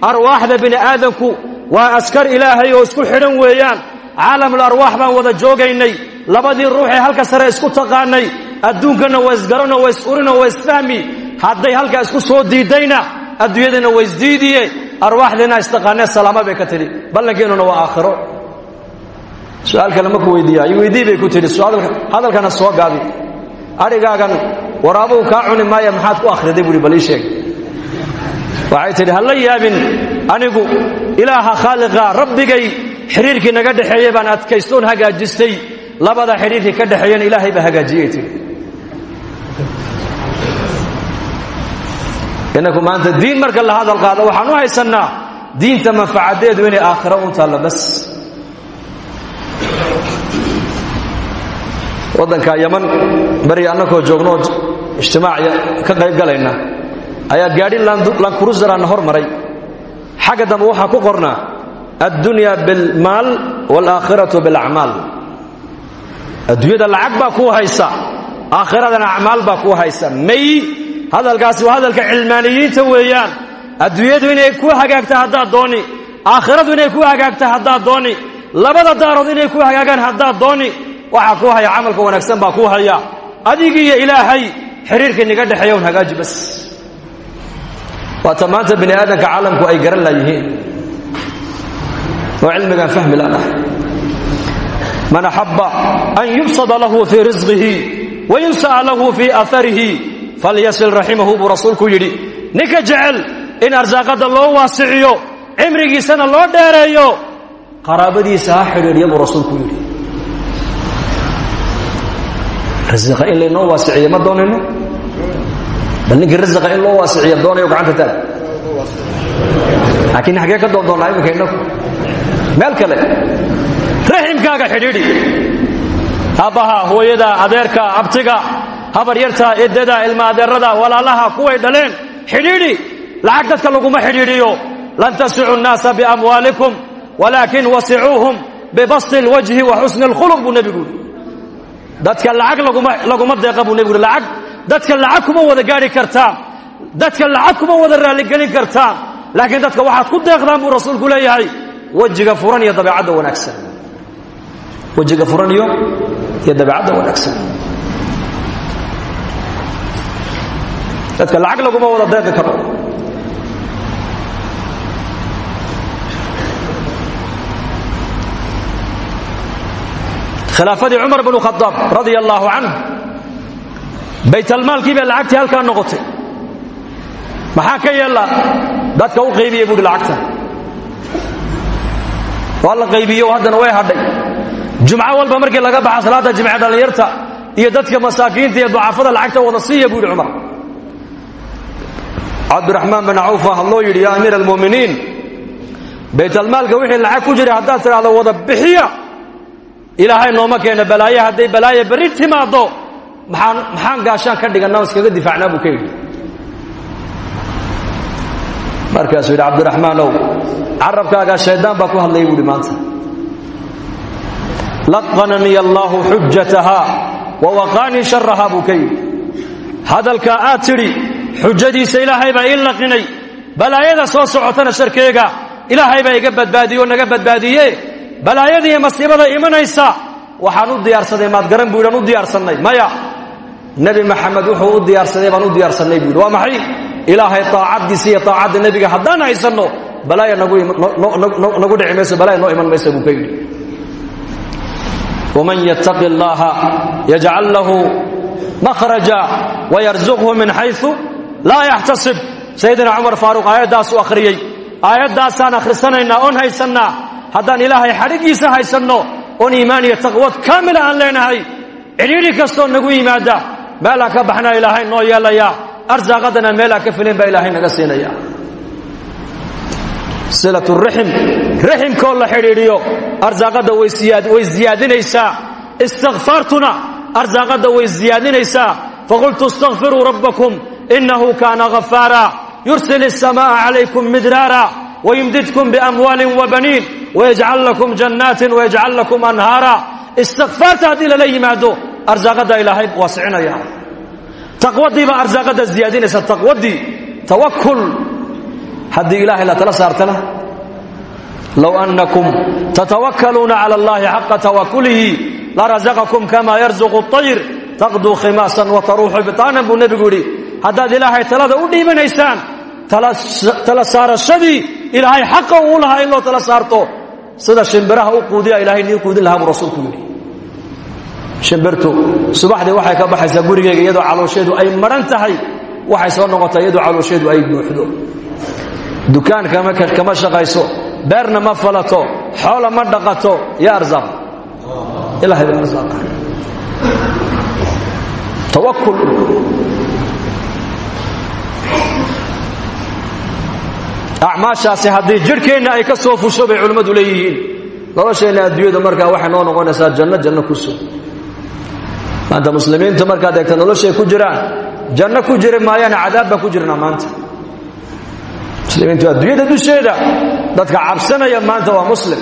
arwaaxda bini aadanku waa askar ilaahay oo isku xidhan weeyaan. Caalamul arwaax baan wada joogaynay labadii ruuxee halka sare isku taqaanay adduunkana waa isgarano waa is-urino waa isfahmi. Hadday halkaa isku soo diidayna adduunyadana waa isdiidiye arwaaxdiina istaqaanee salaama bay ka tidhi ballankeenuna aakhiro. Su'aal kale maku weydiiya i weydii bay ku tidhi. Hadalkana soo gaabi adhigaagan waraabuhu kaa cuni maaya maxaad ku akhriday buuhi bal sheeg. Waxay tidhi ha anigu ilaaha khaaliqa rabbigay xidhiirkii naga dhexeeyey baan adkaystoon hagaajistay labada xidhiirkii ka dhexeeyana ilaahay baa hagaajiyey tidhi innaku maanta diin marka la hadal qaado waxaan u haysannaa diinta manfacaddeedu inay aakhiro un taalla bas. Waddanka yaman beri annakoo joognooo ijtimaac ka qayb galayna ayaa gaadhi lankurusarana hor maray xagga dambe waxaa ku qornaa addunya bilmaal waalaakhiratu bilacmaal adduunyada lacag baa kuu haysa aakhiradana acmaal baa kuu haysa. May hadalkaasi waa hadalka cilmaaniyiinta weeyaan. Adduunyadu inay ku hagaagta haddaad dooni aakhiradu inay ku hagaagta haddaad dooni labada daarood inay ku hagaagaan haddaad dooni waxaa kuu haya camalka wanaagsan baa kuu haya. Adigiiyo ilaahay xiriirkii niga dhexeeya un hagaaji bas. Waata maanta bini aadamka caalamku ay garan laayihiin oo cilmigaan fahmi laanahay man axabba an yubsada lahu fii risqihi wayunsa'a lahu fii aarihi falyasil raximahu buu rasuulku yidhi ninka jecel in arsaaqadda loo waasiciyo cimrigiisana loo dheereeyo qaraabadiisa ha xidhiidhya buu rasuulku yidhi. Rasiqa in laynoo waasiciyo ma doonayno? Bal ninkii rasiqa in loo waasiciyo doonayo gacanta taag laakiin xaggee ka doondoonnaa iminka innagu meel kale raximkaaga xidhiidhi. Aabbaha hooyada adeerka abtiga habaryarta eddada ilma adeerada walaalaha kuway dhaleen xidhiidhi. Lacag dadka laguma xidhiidhiyo. Lan tasicu nnaasa biamwaalikum walaakin wasicuuhum bibasti اlwajhi wa xusni اlkhuluq buu nebigu yidhi. Dadka lacag laguma deeqa buu nebigu yidhi. Lacag dadka lacag kuma wada gaadhi kartaan. Dadka lacag kuma wada raalligelin kartaan. Laakiin dadka waxaad ku deeqdaan buu rasuulku leeyahay. Wejiga furan iyo dabeecadda wanaagsan wejiga furan iyo dabeecadda wanaagsan. Dadka lacag laguma wada deeqi karo. Khilaafadii cumar bnu khadaab radia allaahu canhu baytalmaalkii bay lacagtii halkaa noqotay. Maxaa ka yeella dadka u qaybiyey buuhi lacagta. Waa qaybiyo haddana way hadhay jumco walba markii laga baxa salaadda jimce dhallinyarta iyo dadka masaakiinta iyo ducafada lacagta wada siiya buu yidhi cumar. Cabdiraxmaan bin cawfa hadloo yidhi yaa amiir almu'miniin baytalmaalka wixii lacag ku jira haddaad tidhaahdo wada bixiya. Ilaahay nooma keena balaaye hadday balaaye berri timaaddo maxaan maxaan gaashaan ka dhigannaa iskaga difaacnaa buu ka yidhi. Markaasuu yidhi cabdiraxmaanow carabkaagaa shayddaan baa ku hadlaya buuhi maanta laqananiya allaahu xujatahaa wa waqaanii sharahaa buu ka yidhi hadalkaa aad tidhi xujadiisa ilaahay baa ii laqinay balaayada soo socotana sharkeega ilaahay baa iga badbaadiye oo naga badbaadiye balaayada iyo masiibada imanaysa waxaan u diyaarsaday maad garan buu yidhi aan u diyaarsannay maya nebi maxamed wuxuu u diyaarsaday baan u diyaarsannay buu yidhi waa maxay ilaahay taacaddiisa iyo taacadda nebiga haddaan haysanno balaaya nagu dhici mayso balaaya noo iman maysa buu ka yidhi waman yattaqi allaha yajcal lahu makhraja wayarzuqhu min xaysu laa yaxtasib sayidina cumar faaruq aayaddaasuu akhriyey aayaddaasaan akhrisanaynaa oon haysannaa haddaan ilaahay xadhiggiisa haysanno oon iimaan iyo taqwad kaamila aan leenahay cidhiidhi kastoo nagu yimaada meelaan ka baxnaa ilaahay noo yeelayaa arsaaqadana meelaan ka filin baa ilaahay naga siinaya raximkoo la xidhiidhiyo arsaaqadda way siyaadinaysaa istikfaartuna arsaaqadda way siyaadinaysaa faqultu istakfiruu rabbakum inahu kaana ghafaara yursil الsamaaءa calaykum midraara wayumdidkum biamwaalin wabaniin wayajcal lakum jannaatin wayajcal lakum anhaara istikfaarta haddii lala yimaado arsaaqadda ilaahay waasicinaya taqwadiibaa arsaaqadda ziyaadinaysa taqwadii tawakul haddii ilaahay la tala saartana low annakum tatawakkaluuna cala allahi xaqa tawakulihi larazaqakum kama yarzuqu اطayr taqduu khimaasan wataruuxu bitaanan buu nebigu yidhi haddaad ilaahay talada u dhiibanaysaan tala saarashadii ilaahay xaqa uu lahaa in loo tala saarto sida shimbiraha u quudiya shimbirtu subaxdii waxay ka baxaysaa gurigeyga iyadoo caloosheedu ay maran tahay waxay soo noqotaa iyadoo caloosheedu ay buuxdo dukaan kama shaqayso beerna ma falato xoola ma dhaqato ya arzaaq ilahay baa arsaaqa tawakul acmaashaasi haddii jidhkeenna ay ka soo fusho bay culimmadu leeyihiin. Nolosheenna adduunyadu markaa waxay noo noqonaysaa janno janno ku sug maanta muslimiintu markaad eegta noloshay ku jiraan. Janno ku jiri maayaana cadaab ku jirnaa maanta. Muslimiintu adduunyada dusheeda dadka cabsanaya maanta waa muslim.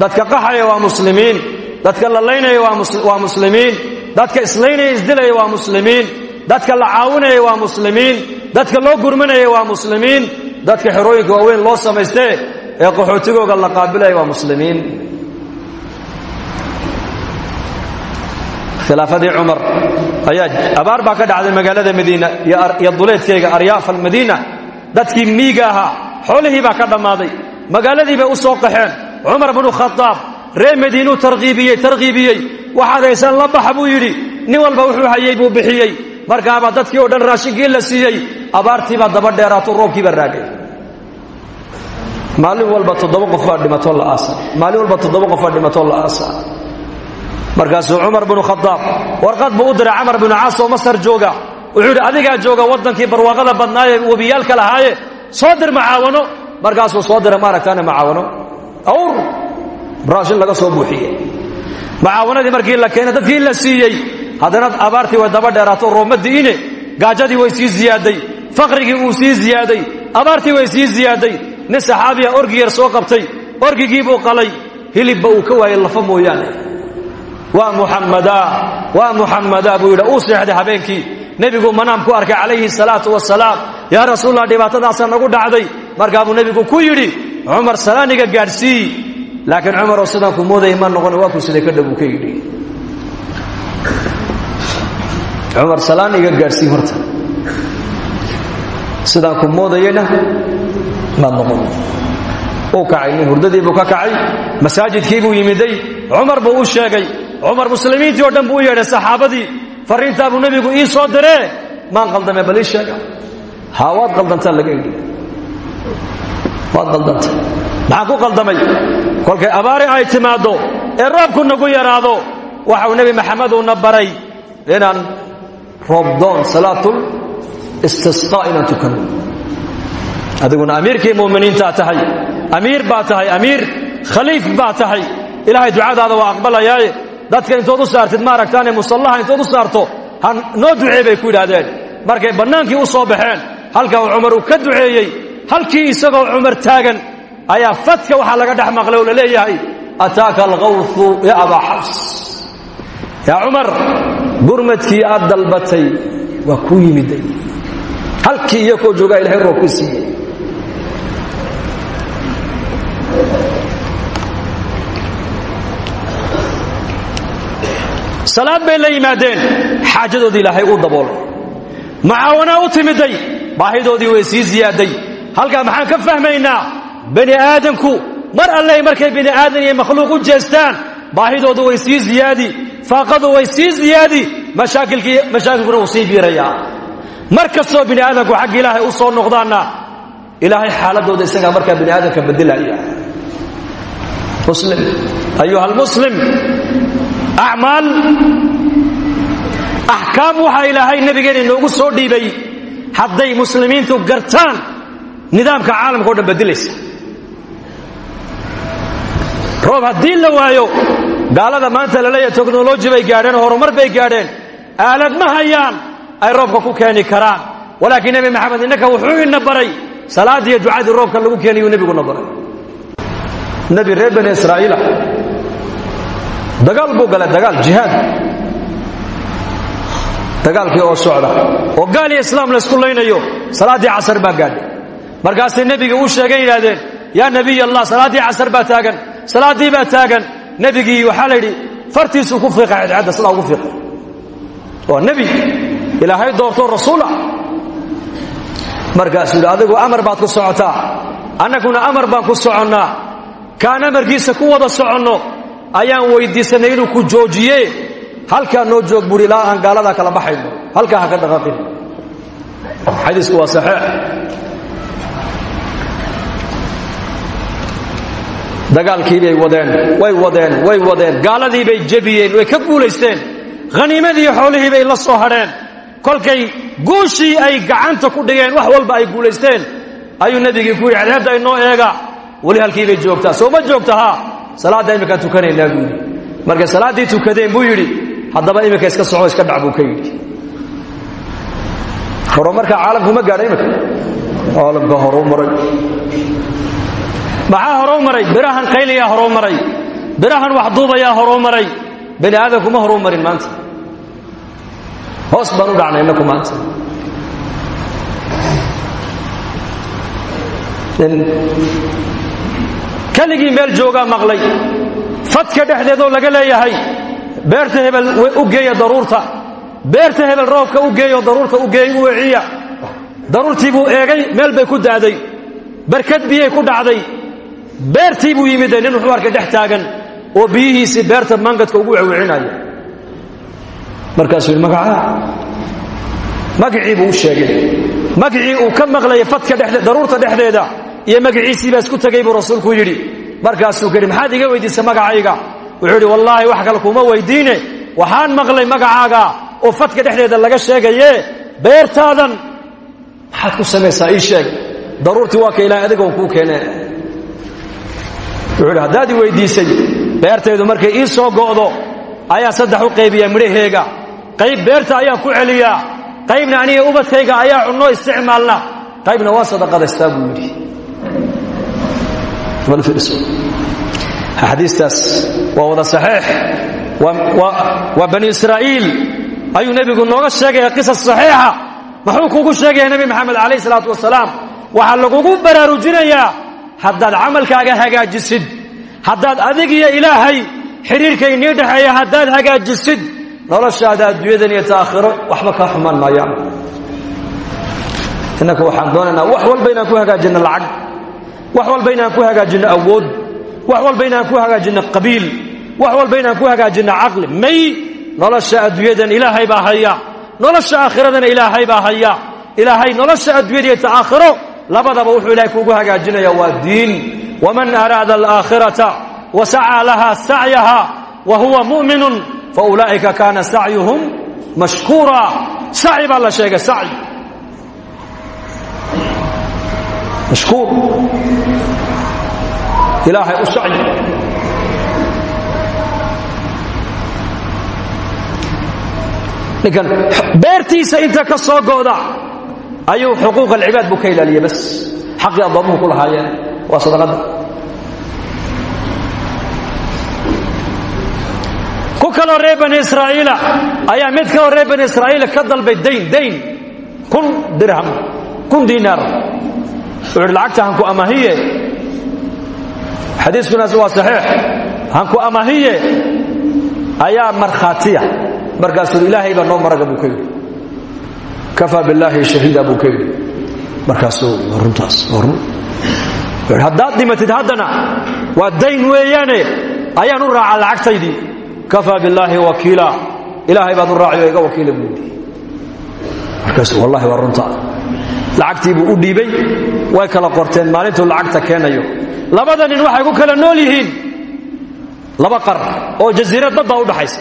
Dadka qaxaya waa muslimiin. Dadka lalaynaya waa muslimiin. Dadka islaynaya isdilaya waa muslimiin. Dadka la caawinaya waa muslimiin. Dadka loo gurmanaya waa muslimiin. Dadka xerooyinka waaweyn loo samaystee ee qaxootigooga la qaabilaya waa muslimiin. Khilaafadii cumar ayaa abaar baa ka dhacday magaalada madiina iyo duleedkeyga aryaaf almadiina. Dadkii miiga ahaa xoolihii baa ka dhammaaday magaaladii bay u soo qaxeen. Cumar bnu khadaab ree madiinuu tarkiibiyey tarkiibiyey waxaad haysaan la baxa buu yidhi nin walba wuxuu hayey buu bixiyey. Markaabaa dadkii oo dhan raashinkii la siiyey abaartiibaa daba dheeraato roobkiiba raagay. Maalin walba toddoba qofbaa dhimatoo la aasa. Maalin walba toddoba qofbaa dhimatoo la aasa. Markaasuu cumar bnu khadaab warqad buu u diray camar binu caas oo masar jooga. Wuxuu yidhi adigaa jooga waddankii barwaaqada badnaaye webiyaalka lahaaye soo dir macaawano markaasuu soo diray maaragtaane macaawano awr! Raashin laga soo buuxiyey macaawanadii markii la keenay dadkii la siiyey haddana abaartii way daba dheeraato roobma di'ine gaajadii way sii ziyaaday faqrigii wuu sii ziyaaday abaartii way sii ziyaaday nin saxaabiya orgi yar soo qabtay orgigii buu qalay hilibba uu ka waayey lafa mooyaane. Waa muxammadaa waa muxammadaa buu yidhi uu seexday habeenkii nebigu manaam ku arkay calayhi salaatu wasalaam. Yaa rasuulallah dhibaatadaasaa nagu dhacday markaa buu nebigu ku yidhi cumar salaaniga gaadhsii. Laakiin cumaroo sidaan ku moodaya ma noqon waa ku siday ka dhow ka yidhi. Cumar salaan iga horta. Sidaan ku moodayana maad noqon. Uu kacay nin hurdadii buu ka kacay masaajidkii buu yimiday. Cumar buu sheegay cumar muslimiintii oo dhan buu u yeedhay saxaabadii farriintaa buu nebigu ii soo diree. Maan qaldamee bal ii qaldantaa laga waad qaldantay. Maxaan ku qaldamay? Kolkay abaari ay timaaddo ee roobku nagu yaraado waxau nebi maxamed uuna baray inaan roobdoon salaatul istisqaa inaan adiguna amiirkii mu'miniintaa tahay amiir baa tahay amiir khaliif baa tahay. Ilaahay ducadaada waa aqbalayaaye. Dadka intood u saartid ma aragtaane musallaha intood u saarto ha noo ducee bay ku yidhaahdeen. Markay bannaankii u soo baxeen halka uu cumar uu ka duceeyey halkii isagoo cumar taagan ayaa fadka waxaa laga dhex maqlay oo la leeyahay ataaka alkhawfu ya abaa xabs yaa cumar gurmadkii aad dalbatay waa kuu yimiday. Halkii iyo koo joogaa roob ku siiyey. Salaad bay la yimaadeen. Xaajadoodii ilaahay uu daboolay. Macaawanaa u timiday. Baahidoodii way sii ziyaaday halkaa maxaan ka fahmaynaa? Bani aadamku mar alley markay bani aadan iyo makhluuq u jeestaan baahidoodu way sii ziyaadi faaqadu way sii ziyaadi mashaakilkuna wuu sii biirayaa. Mar kastoo bini aadamku xagga ilaahay u soo noqdaanna ilaahay xaaladooda isagaa markaa bini aadamka bedelaya muslim ayuha almuslim acmaal axkaam waxaa ilaahay nabigeena inoogu soo dhiibay. Hadday muslimiintu gartaan nidaamka caalamka o dhan bedelaysa roob haddii la waayo gaalada maanta la leeyahay teknoloji bay gaadheen oo horumar bay gaadheen. Aalad ma hayaan ay roobka ku keeni karaan. Walaakiin nebi maxamed innaka wuxuu ina baray salaaddii iyo ducadii roobka lagu keeniyuu nebiguna baray nebi reer bani israa'iila dagaal buu galay dagaal jihaad. Dagaalkii oo socda oo gaal islaam laysku laynayo salaaddii casar baa gaadhay markaasay nebiga u sheegeen yidhahdeen yaa nebiy allah salaaddii casar baa taagan salaaddii baa taagan. Nebigii waxaa la yidhi fartiisuu ku fiiqa cadcadda sidaa ugu fiiqa. Waa nebi ilaahay doortoo rasuula markaasuu yidhi adigu amar baad ku socotaa annaguna amar baan ku soconnaa. Kaan amarkiisa ku wada soconno ayaan weyddiisannay inuu ku joojiye halkaa noo joog buuri ilaa aan gaaladaa kala baxayno. Halkaa ha ka dhaqaaqin. Xadiisku waa saxiix dagaalkii bay wadeen way wadeen way wadeen. Gaaladii bay jebiyeen way ka guulaysteen. Khaniimadii xoolihii bay la soo hadheen. Kolkay guushii ay gacanta ku dhigeen wax walba ay guulaysteen. Ayuu nebigii ku yidhi cadceebta inoo eega. Weli halkii bay joogtaa. Soo ma joogta haa. Salaadda imminkaan tukanaynaa buu yidhi. Markay salaaddii tukadeen buu yidhi. Haddaba iminka iska soco iska dhac ka yidhi. Horumarka caalamku ma gaadha iminka? Caalamka maray maxaa horuu maray? Birahan qayliyaa horuu maray. Birahan waxduubayaa horuu maray. Bani aadamku ma horuu marin maanta. Hoos baan u dhacnay innaku maanta. Meel joogaa maqlay. Fadka dhexdeedoo laga leeyahay beerta hebel u geeya daruurta. Beerta hebel roobka u geeyo daruurta u geey u weciya daruurtii buu eegay meel bay ku da'day. Barkad biyay ku dhacday beertii buu yimide nin wuxuu arkay dhex taagan oo biyihiisii beerta mangadka ugu wewcinaya markaasuu yidhi magacaa magacii buu sheegay. Magacii uu ka maqlayay fadka daruurta dhexdeeda iyo magaciisii baa isku tegay buu rasuulku yidhi. Markaasuu kidhi maxaad iga weydiisa magacayga? Wuxuu yidhi wallaahi wax kale kuma weydiine. Waxaan maqlay magacaaga oo fadka dhexdeeda laga sheegaye beertaadan maxaad ku samaysaa ii sheeg. Daruurtii waa ka ilahay adigoon kuu keenee wuxuu yidhi haddaad i weyddiisay beertaydu markay ii soo go'do ayaa saddex u qaybiyaa midhaheega. Qayb beerta ayaan ku celiyaa qaybna aniga ubadkayga ayaa cunno isticmaalna. Qaybna waa sadaqadaystaa buu yidhi. Axaadiistaas waa wada saxiix. Waa bani israa'iil. Ayuu nebigu nooga sheegaya qisas saxiixa. Muxuu kugu sheegaya nebi maxamed calayh salaatu wasalaam? Waxaa lagugu baraarujinayaa haddaad camalkaaga hagaajisid haddaad adig iyo ilaahay xidhiirka inii dhexeeya haddaad hagaajisid noloshaada adduunyadan iyo taakhiro waxba kaa xumaan maayaan innaka waxaan doonaynaa wax walba inaan ku hagaajinno lacag wax walba inaan ku hagaajinno awood wax walba inaan ku hagaajinno qabiil wax walba inaan ku hagaajinno caqli. May nolosha adduunyadan ilaahay baa haya nolosha aakhiradana ilaahay baa haya. Ilaahay nolosha adduunyada iyo labadaba wuxuu ilahay kuugu hagaajinaya waa diin. Waman araada alaakhirata wasacaa laha sacyaha wa huwa mu'minun faulaa'ika kaana sacyuhum mashkuura. Saci baa la sheegay saci mashkuur. Ilaahay u beertiisa inta ka soo go'da ayuu xuquuq alcibaad buu ka ilaaliya bas xaqii addoomuhu ku lahaayeen. Waa sadaqadda ku kaloo reer bani israa'iila ayaa mid kaloo reer bani israa'iila ka dalbay dayn dayn kun dirham kun diinaar. Wuxuu uhi lacagta hanku amahiye. Xadiiskunaas waa saxiix. Hanku amahiye. Ayaa markhaatiya. Markaasuu ilaahay baa noo maraga buu ka yidhi kafaa billaahi shahiida buu ka yidhi. Markaasuu runtaas run. Haddaad dhimatid haddana waa dayn weeyaane. Ayaan u raacaa lacagtaydii. Kafaa billaahi wakiila. Ilaahay baad u raaci iga wakiila buu yidhi. Wallahi waa runta. Lacagtii buu dhiibay. Way kala qorteen maalintuu lacagta keenayo. Labada nin waxay ku kala nool yihiin. Laba qar oo jasiirad badda u dhaxaysa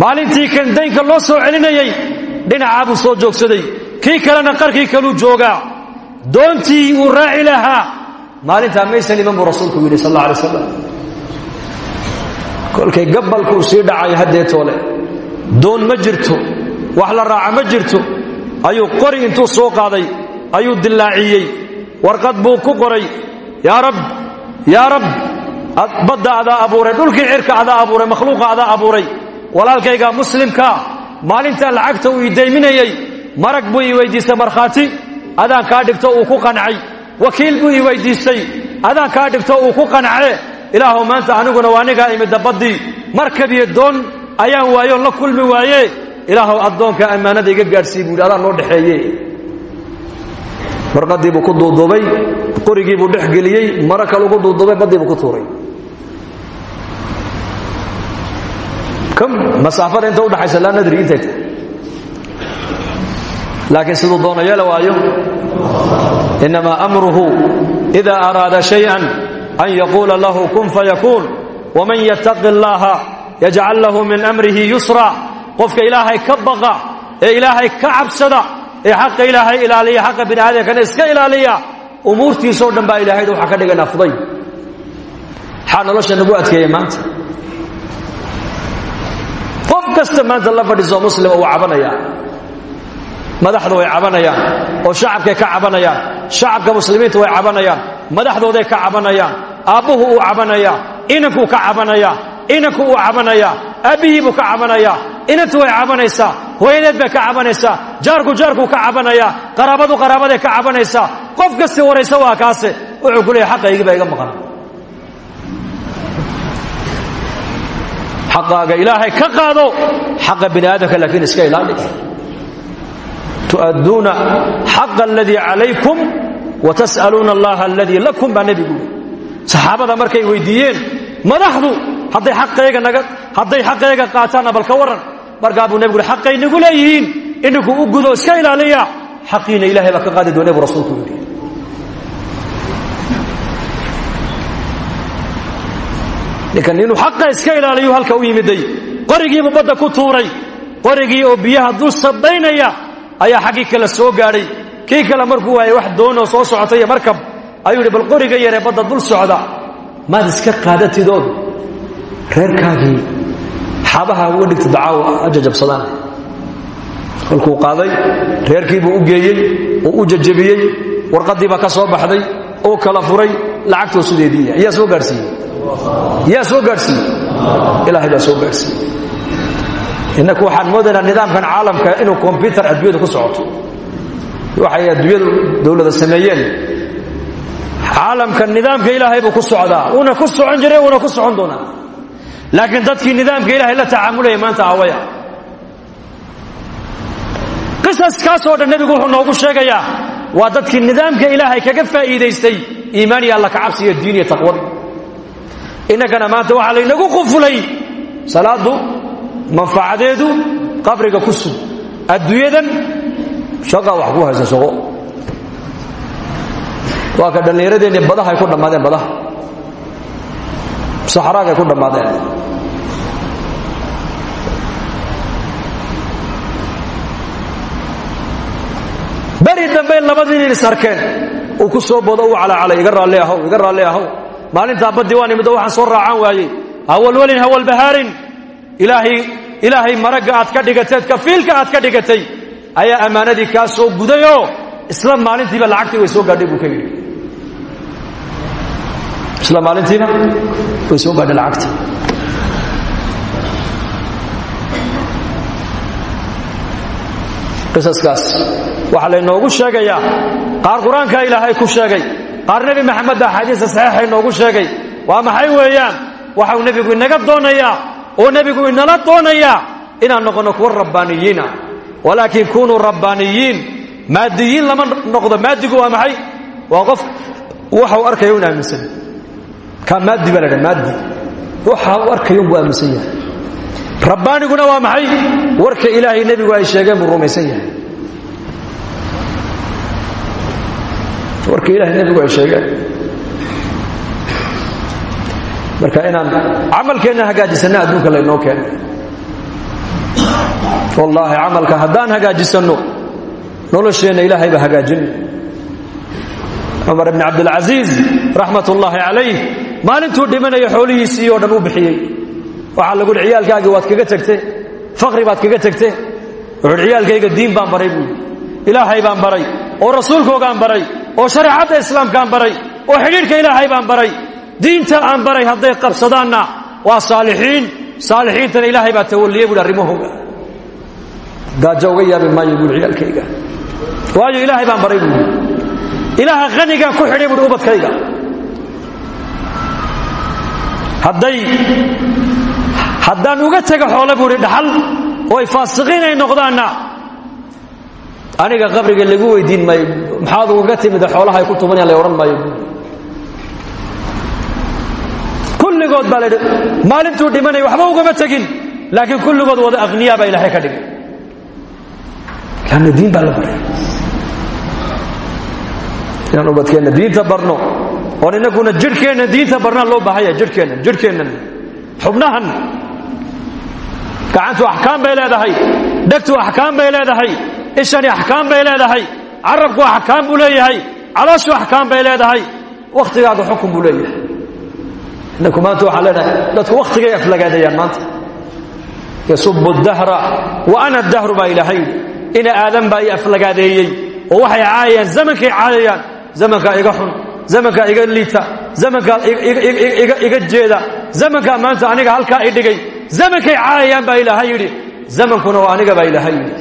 maalintii kan daynka loo soo celinayey dhinacaa buu soo joogsaday. Kii kalena qarkii kaluu joogaa. Doontii uu raaci lahaa. Maalintaa maysan iman buu rasuulku yidhi sal alla alay kolkay gabalkuu sii dhacayo haddeetoole doon ma jirto. Wax la raaca ma jirto. Ayuu qori intuu soo qaaday. Ayuu dillaaciyey. Warqad buu ku qoray. Yaa rab yaa rab badda adaa abuuray dhulkii cirka adaa abuuray makhluuqa adaa abuuray walaalkayga muslimkaa maalintaa lacagta uu idayminayey marag buu ii weyddiistay markhaati adaan kaa dhigto uu ku qancay. Wakiil buu ii weyddiistay adaan kaa dhigto uu ku qance ilaahu maanta aniguna waa anigaa imidda baddii markabiyo doon ayaan waayoon la kulmi waaye. Ilaahuw addoonka ammaanada iga gaadhsii buu yidhi adaan noo dhexeeye warqaddii buu ku duuduubay qorigii buu dhex geliyey maro kale ugu duuduubay baddii buu ku tuuray masaafada inta udhaxaysa laa nadri intay tahay laakiin siduu doono waayo inamaa amruhu ida araada shayئan an yaquula lahu kun fayakuun waman yattaqi اllaha yajcal lahu min amrihi yusra. Qofka ilaahay ka baqa ee ilaahay ka cabsada ee xaqa ilaahay ilaaliya xaqa bini aadamkana iska ilaaliya umuurtiisoo dhan baa ilaahayda ka dhiganaa fuday maxaa nolosha nagu adkeeya maanta kasta maanta la fadhiisoo muslima uu cabanaya. Madaxdu way cabanayaan oo shacabkay ka cabanayaan shacabka muslimiinta way cabanayaan madaxdooday ka cabanayaan aabbuhu uu cabanayaa inankuu ka cabanayaa inanku uu cabanayaa aabbihii buu ka cabanayaa inantu way cabanaysaa hooyadeed bay ka cabanaysaa jaarku jaarkuu ka cabanayaa qaraabadu qaraabaday ka cabanaysaa qof kasti waraysa waa kaase wuxuu ku leeyahy xaqaygii baa iga maqan xaqaaga ilaahay ka qaado xaqa bini aadamka laakiin iska ilaali. Tu'adduuna xaqa aladii calaykum wa tas'aluuna allaha aladii lakum baa nebigu saxaabada markay weydiiyeen madaxdu hadday xaqayga naga hadday xaqayga qaataanna bal ka warran markaa buu nebigu uhi xaqay nagu leeyihiin gudo iska ilaaliya. Xaqiina ilahay ka qaadi buu rasuulku yidhi ninkan inuu xaqa iska ilaaliyu halka u yimiday. Qorigiibuu badda ku tuuray. Qorigii oo biyaha dul sabbaynaya ayaa xaggii kale soo gaadhay kii kale markuu waayay wax doonoo soo socota markab ayuu bal qoriga yaree badda dul socda. Maad iska qaadatidood. Reerkaagii xaabaha uga dhigta dacaawo ha jajabsadaan. Kolkuu qaaday reerkiibuu u geeyey oo u jajabiyey warqaddii baa ka soo baxday oo kala furay lacagtoo sideediiya yaa soo gaadhsiiyey yaa soo gaadhsiiyey ilaahay baa soo gaadhsiiyey innaku waxaan moodaynaa nidaamkan caalamka inuu kombyutar adduunyada ku socoto. Waxay adduunyadu dowladda sameeyeen. Caalamka nidaamka ilaahay buu ku socdaa. Uuna ku socon jiray uuna ku socon doonaa. Laakiin dadkii nidaamka ilaahay la tacaamulaya maanta awaya. Qisaskaasoo dhan nebigu wuxuu noogu sheegayaa waa dadkii nidaamka ilaahay kaga faa'iidaystay iimaan iyo alla kacabsiiyo diin iyo taqwada innagana maanta waxaa laynagu qufulay salaadu manfacadeedu qabriga ku sug adduunyadan shaqa wax ku haysa shaqo waa ka dhallinyaradeenni badaha ay ku dhammaadeen badaha. Saxraaga ay ku dhammaadeen. Beri dambay labadii nin is arkeen uu ku soo bodo u calacalay iga raalli ahow iga raalli ahow maalintaa baddii waan imiddo waxaan soo raacaan waayey. Hawalwelin hawalbahaarin ilaahay ilaahay maragga aad ka dhigateed kafiilka aad ka dhigatay ayaa ammaanadii kaa soo gudayoo isla maalintiiba lacagtii way soo gaadhay buu ka yidhi. Way soo gaadhay lacagtii. Qisaskaas waxaa laynoogu sheegayaa qaar qur'aanka ilaahay ku sheegay qaar nebi maxamed axaadiista saxiixa inoogu sheegay. Waa maxay weeyaan? Waxau nebigu inaga doonayaa oo nebigu inala doonayaa inaan noqonno kuwa rabbaaniyiina walaakin kunuu rabbaaniyiin maadiyiin lama noqdo. Maadigu waa maxay? Waa qof waxa uu arkayo un aaminsan. Ka maadi baa maadi. Waxa uu arkayo buu aaminsan yahay. Rabbaaniguna waa maxay? Warka ilaahay nebigu ay sheegeen buu rumaysan yahay warka ilaahay nebigu ay sheegeen. Marka inaan camalkeenna hagaajisanna adduunka laynoo keenay. Wallaahi camalka haddaan hagaajisanno nolosheenna ilaahay baa hagaajin. Cumar ibn cabdilcasiis raxmat ullaahi calayh maalintuu dhimanaya xoolihiisii oo dhan u bixiyey. Waxaa lagu uhi waad kaga tegte faqri baad kaga tegte wuxuuhi ciyaalkayga diin baan baray. Ilaahay baan baray oo rasuulkoogaan baray oo shareecadda islaamkaan baray oo xidhiidhka ilaahay baan baray diinta aan baray hadday qabsadaanna waa saalixiin saalixiintana ilaahay baa tawalliye buuhi arrimahooga gaajo uga yaabi maayo ciyaalkayga. Waayo ilaahay baan baray buui ilaaha hanigaan ku xidhay buuhi ubadkayga. Hadday haddaan uga tega xoole buuhi dhaxal oo ay faasiqiin ay noqdaanna aniga qabriga lagu weydiin maayo maxaad ugaga timida xoolaha ay ku tumanayaan la odhan maayo? Kulligood baa laidhi maalintuu dhimanaya waxba ugama tegin. Laakiin kulligood wada akhniyaa baa ilaahay ka dhigay. Lanna diin baa la baray inaan ubadkeenna diinta barno oon inaguna jidhkeenna diinta barnaa loo baahanya jidhkeenna jidhkeennan xubnahan gacantu axkaam bay leedahay dhegtu axkaam bay leedahay ishani axkaam bay leedahay carabku axkaam buu leeyahay calooshu axkaam bay leedahay. Wakhtigaaga xukun buu leeyahay. Inaku maanta waxaan leenahay dadku wakhtigay aflagaadayaan maanta. Yasubu dahra wa ana dahru baa ilaahay ina aadan baa i aflagaadeeyey oo waxay caayayaan zamankay caayayaan. Zamankaa iga xun zamankaa iga liita zamankaa iga jeeda zamankaa maanta aniga halkaa i dhigay. Zamankay caayayaan baa ilaahay yidhi. Zamankuna waa aniga baa ilaahay yidhi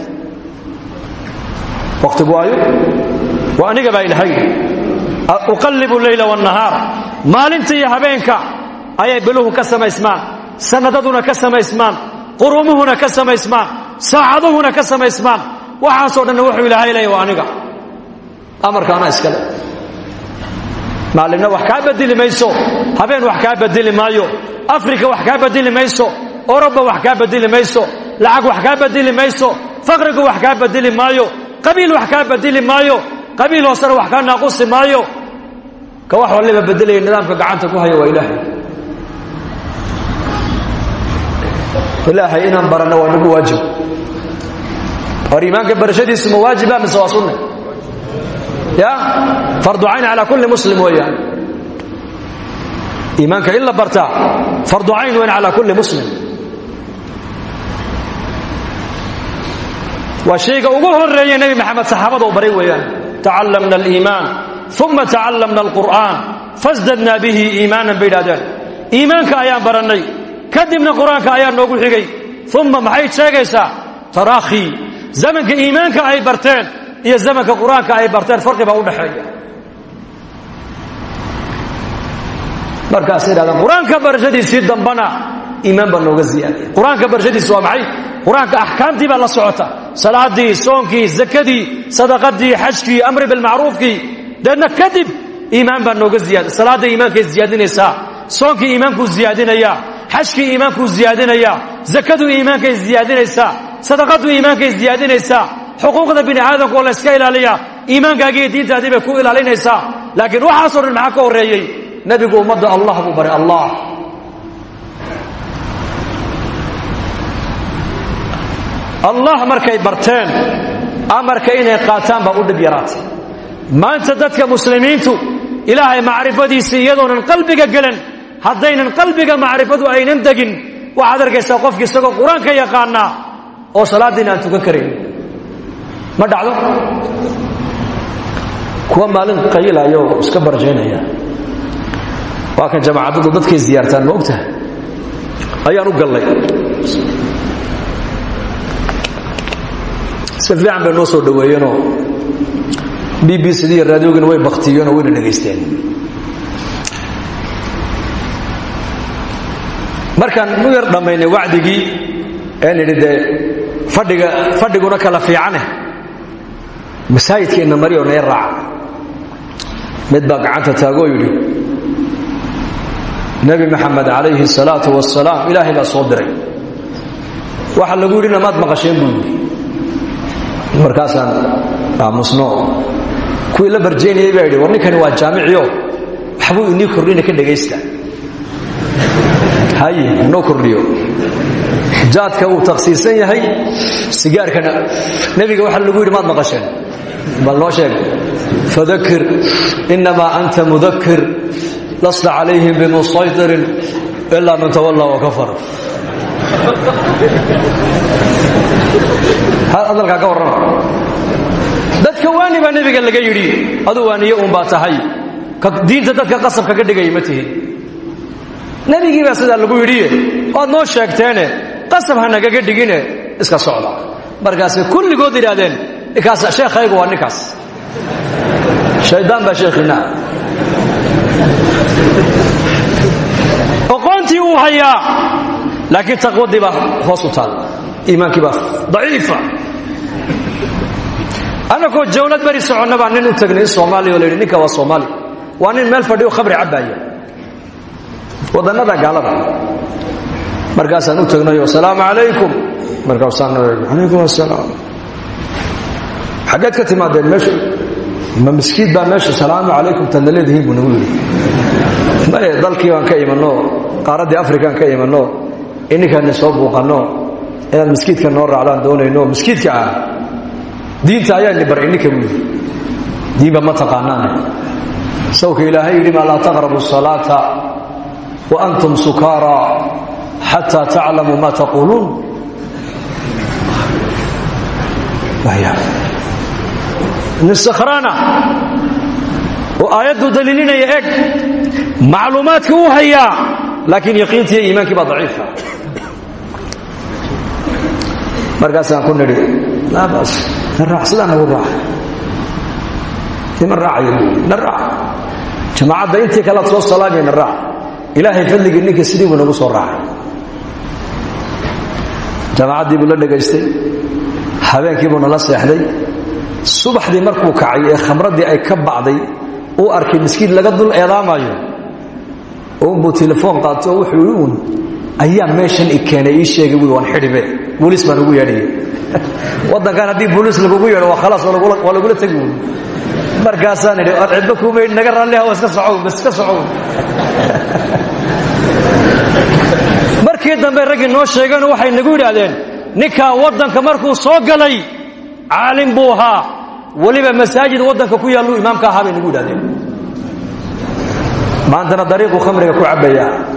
wakhtigu waayo waa aniga baa yidhi uqallibu leyla wاnnahaar maalinta iyo habeenka ayay biluhu ka samaysmaan. Sanadaduna ka samaysmaan. Qurumuhuna ka samaysmaan. Saacaduhuna ka samaysmaan. Waxaasoo dhanna wuxuu ilaahay leeya waa aniga. Amarkaana iskale. Maalinna wax kaa bedeli mayso. Habeen wax kaa bedeli maayo. Afrika wax kaa bedeli mayso. Oroba wax kaa bedeli mayso. Lacag wax kaa bedeli mayso. Faqrigu wax kaa bedeli maayo qabiil wax kaa bedeli maayo qabiil hoosena wax kaa naaqusi maayo. Ka wax waliba bedelaya nidaamka gacanta ku haya waa ilaahay. Ilaahay inaan baranno waa nagu waajib. War iimaanka barashadiisu ma waajiba mise waa sunne ya? Fardu cayn calaa kulli muslim weeyaan. Iimaanka in la bartaa fardu cayn weyn calaa kulli muslim waa shayga ugu horreeya nebi maxamed saxaabada u baray weeyaan. Tacallamna aliimaan uma tacallamna alqur'aan fasdadnaa bihi iimaanan bay idhahdeen iimaanka ayaan barannay kadibna qur'aanka ayaa noogu xigay. Uma maxay sheegaysaa? Taraakhi zamanka iimaanka ay barteen iyo zamanka qur'aanka ay barteen farqi baa u dhaxeeya. Markaasay idhahdeen qur'aanka barashadiisii dambana iimaan baa nooga ziyaadaya qur'aanka barashadiisi maxay? Qur'aanka la socota salaadii soonkii zakadii sadaqadii xajkii amri bilmacruufkii deedna kadib iimaan baa nooga ziyaada salaadda iimaankay ziyaadinaysaa soonkii iimaankuu ziyaadinayaa xajkii iimaankuu ziyaadinayaa zakaduu iimaankay ziyaadinaysaa sadaqaduu iimaankay ziyaadinaysaa xuquuqda bini aadamka oo la yska ilaaliya iimaankaagiiyo diintaadii bay ku ilaalinaysaa laakiin waxaasoo dhan maxaa ka horreeyey? Nebigu ummadda allah buu baray allah allah markay barteen amarka inay qaataan baa u dhib yaraatay. Maanta dadka muslimiintu ilaahay macrifadiisii iyadoonan qalbiga gelan haddaynan qalbiga macrifadu aynan degin waxaad arkaysaa qofki isagoo qur'aanka yaqaanaa oo salaaddiina aan tukan karayn ma dhacdo? Kuwa maalin qayilayo iska barjaynaya. Waa kan jamaacadadu dadkay ziyaartaan ma ayaan u gallay si fiican bay noo soo dhoweeyeenoo b b c d iyo raadiogana way baktiyeenoo wayna dhegaysteen. Markaan u yar dhammaynay wacdigii ee nidhi dee fadhiga fadhiguna kala fiicane. Masaajidkeenna marioo nee raaca. Mid baa gacanta taagoo yidhi nebi maxamed calayhi salaatu wasalaam ilaahay baa soo diray. Waxa lagu yidhina maad maqasheen buu yidhi markaasaan aamusno. Kuwii la barjaynayay baa yidhi war ninkani waa jaamiciyo? Waxbuu inii kordhina ka dhegaysta. Haye noo kordhiyo. Jaadka uu takhsiisan yahay sigaarkana nebiga waxa lagu yidhi maad maqasheen. Bal noo sheeg fadakir inamaa anta mudakir lasta calayhim bimusaytirin ilaa man tawalla wakafar hadalkaa ka warrama? Dadka waani baa nebiga laga yidhi aduu waaniye uun baa tahay. Diinta dadka qasab kaga dhigaya ma tihin. Nebigii baa sidaa lagu yidhiye waad noo sheegteene qasab ha nagaga dhigine iska socda. Markaasay kulligood yidhaahdeen ninkaas sheekhaygu waa ninkaas. Shaydaan baa sheekhiina oqoontii uu hayaa laakiin taqwadii baa hoos u taal iimaankii baa daciifa annagoo jawlad beri soconna baa nin u tagnay soomaaliya oo la yidhi ninka waa soomaali. Waa nin meel fadhiyo khamri cabbaaya wadannada gaalada. Markaasaan u tagnayo asalaamu calaykum markaasaan calaykum asalaam. Xaggeed ka timaadeen meesha ma miskiid baa meesha salaamu calaykum taadna leedihiin buu nagu yidhi. Maye dalkii baan ka imanno qaaraddii afrikaan ka imanno ininkaana soo buuqanno inaad miskiidka noo raacdaan doonayno miskiidka ah diinta ayaa ni baray ninka buu yidhi diinba ma taqaanaane. Sawka ilaahay yidhi maa laa taqrabu salaata wa antum sukaara xataa taclamuu ma taquuluun nin sakhraana oo aayaddu daliilinaya eg macluumaadka uu hayaa laakiin yaqiintii iyo iimaankii baa daciifa markaasaan ku nidhi laa bas na raac sidaa nagu raac. Ima raacayo na raac. Jamaacadda intii kalaad soo salaamaya na raac. Ilaahay fadligii ninka sidii buu nagu soo raacay. Jamaacaddii buu la dhegaystay habeenkii buu nala seexday. Subaxdii markuu kacay ee khamraddii ay ka bacday uu arkay miskiin laga dul eedaamayo unbuu telefoon qaato oo wuxuu yidhi uun ayaa meeshan i keenay ii sheegay buui waan xidhibe booliis baan ugu yeedhaya waddankan haddii booliis lagugu yeedho waa khalaas waa lagula tegi wuui markaasaan idhi ad cidba kuuma yidhi naga raalliha waa iska socow bas iska socow. Markii dambe raggii noo sheegeen waxay nagu yidhaahdeen ninkaa waddanka markuu soo galay caalim buu ahaa. Weliba masaajid waddanka ku yaalluu imaamka ahaa bay nagu yidhahdeen maantana dariiquu khamriga ku cabbayaa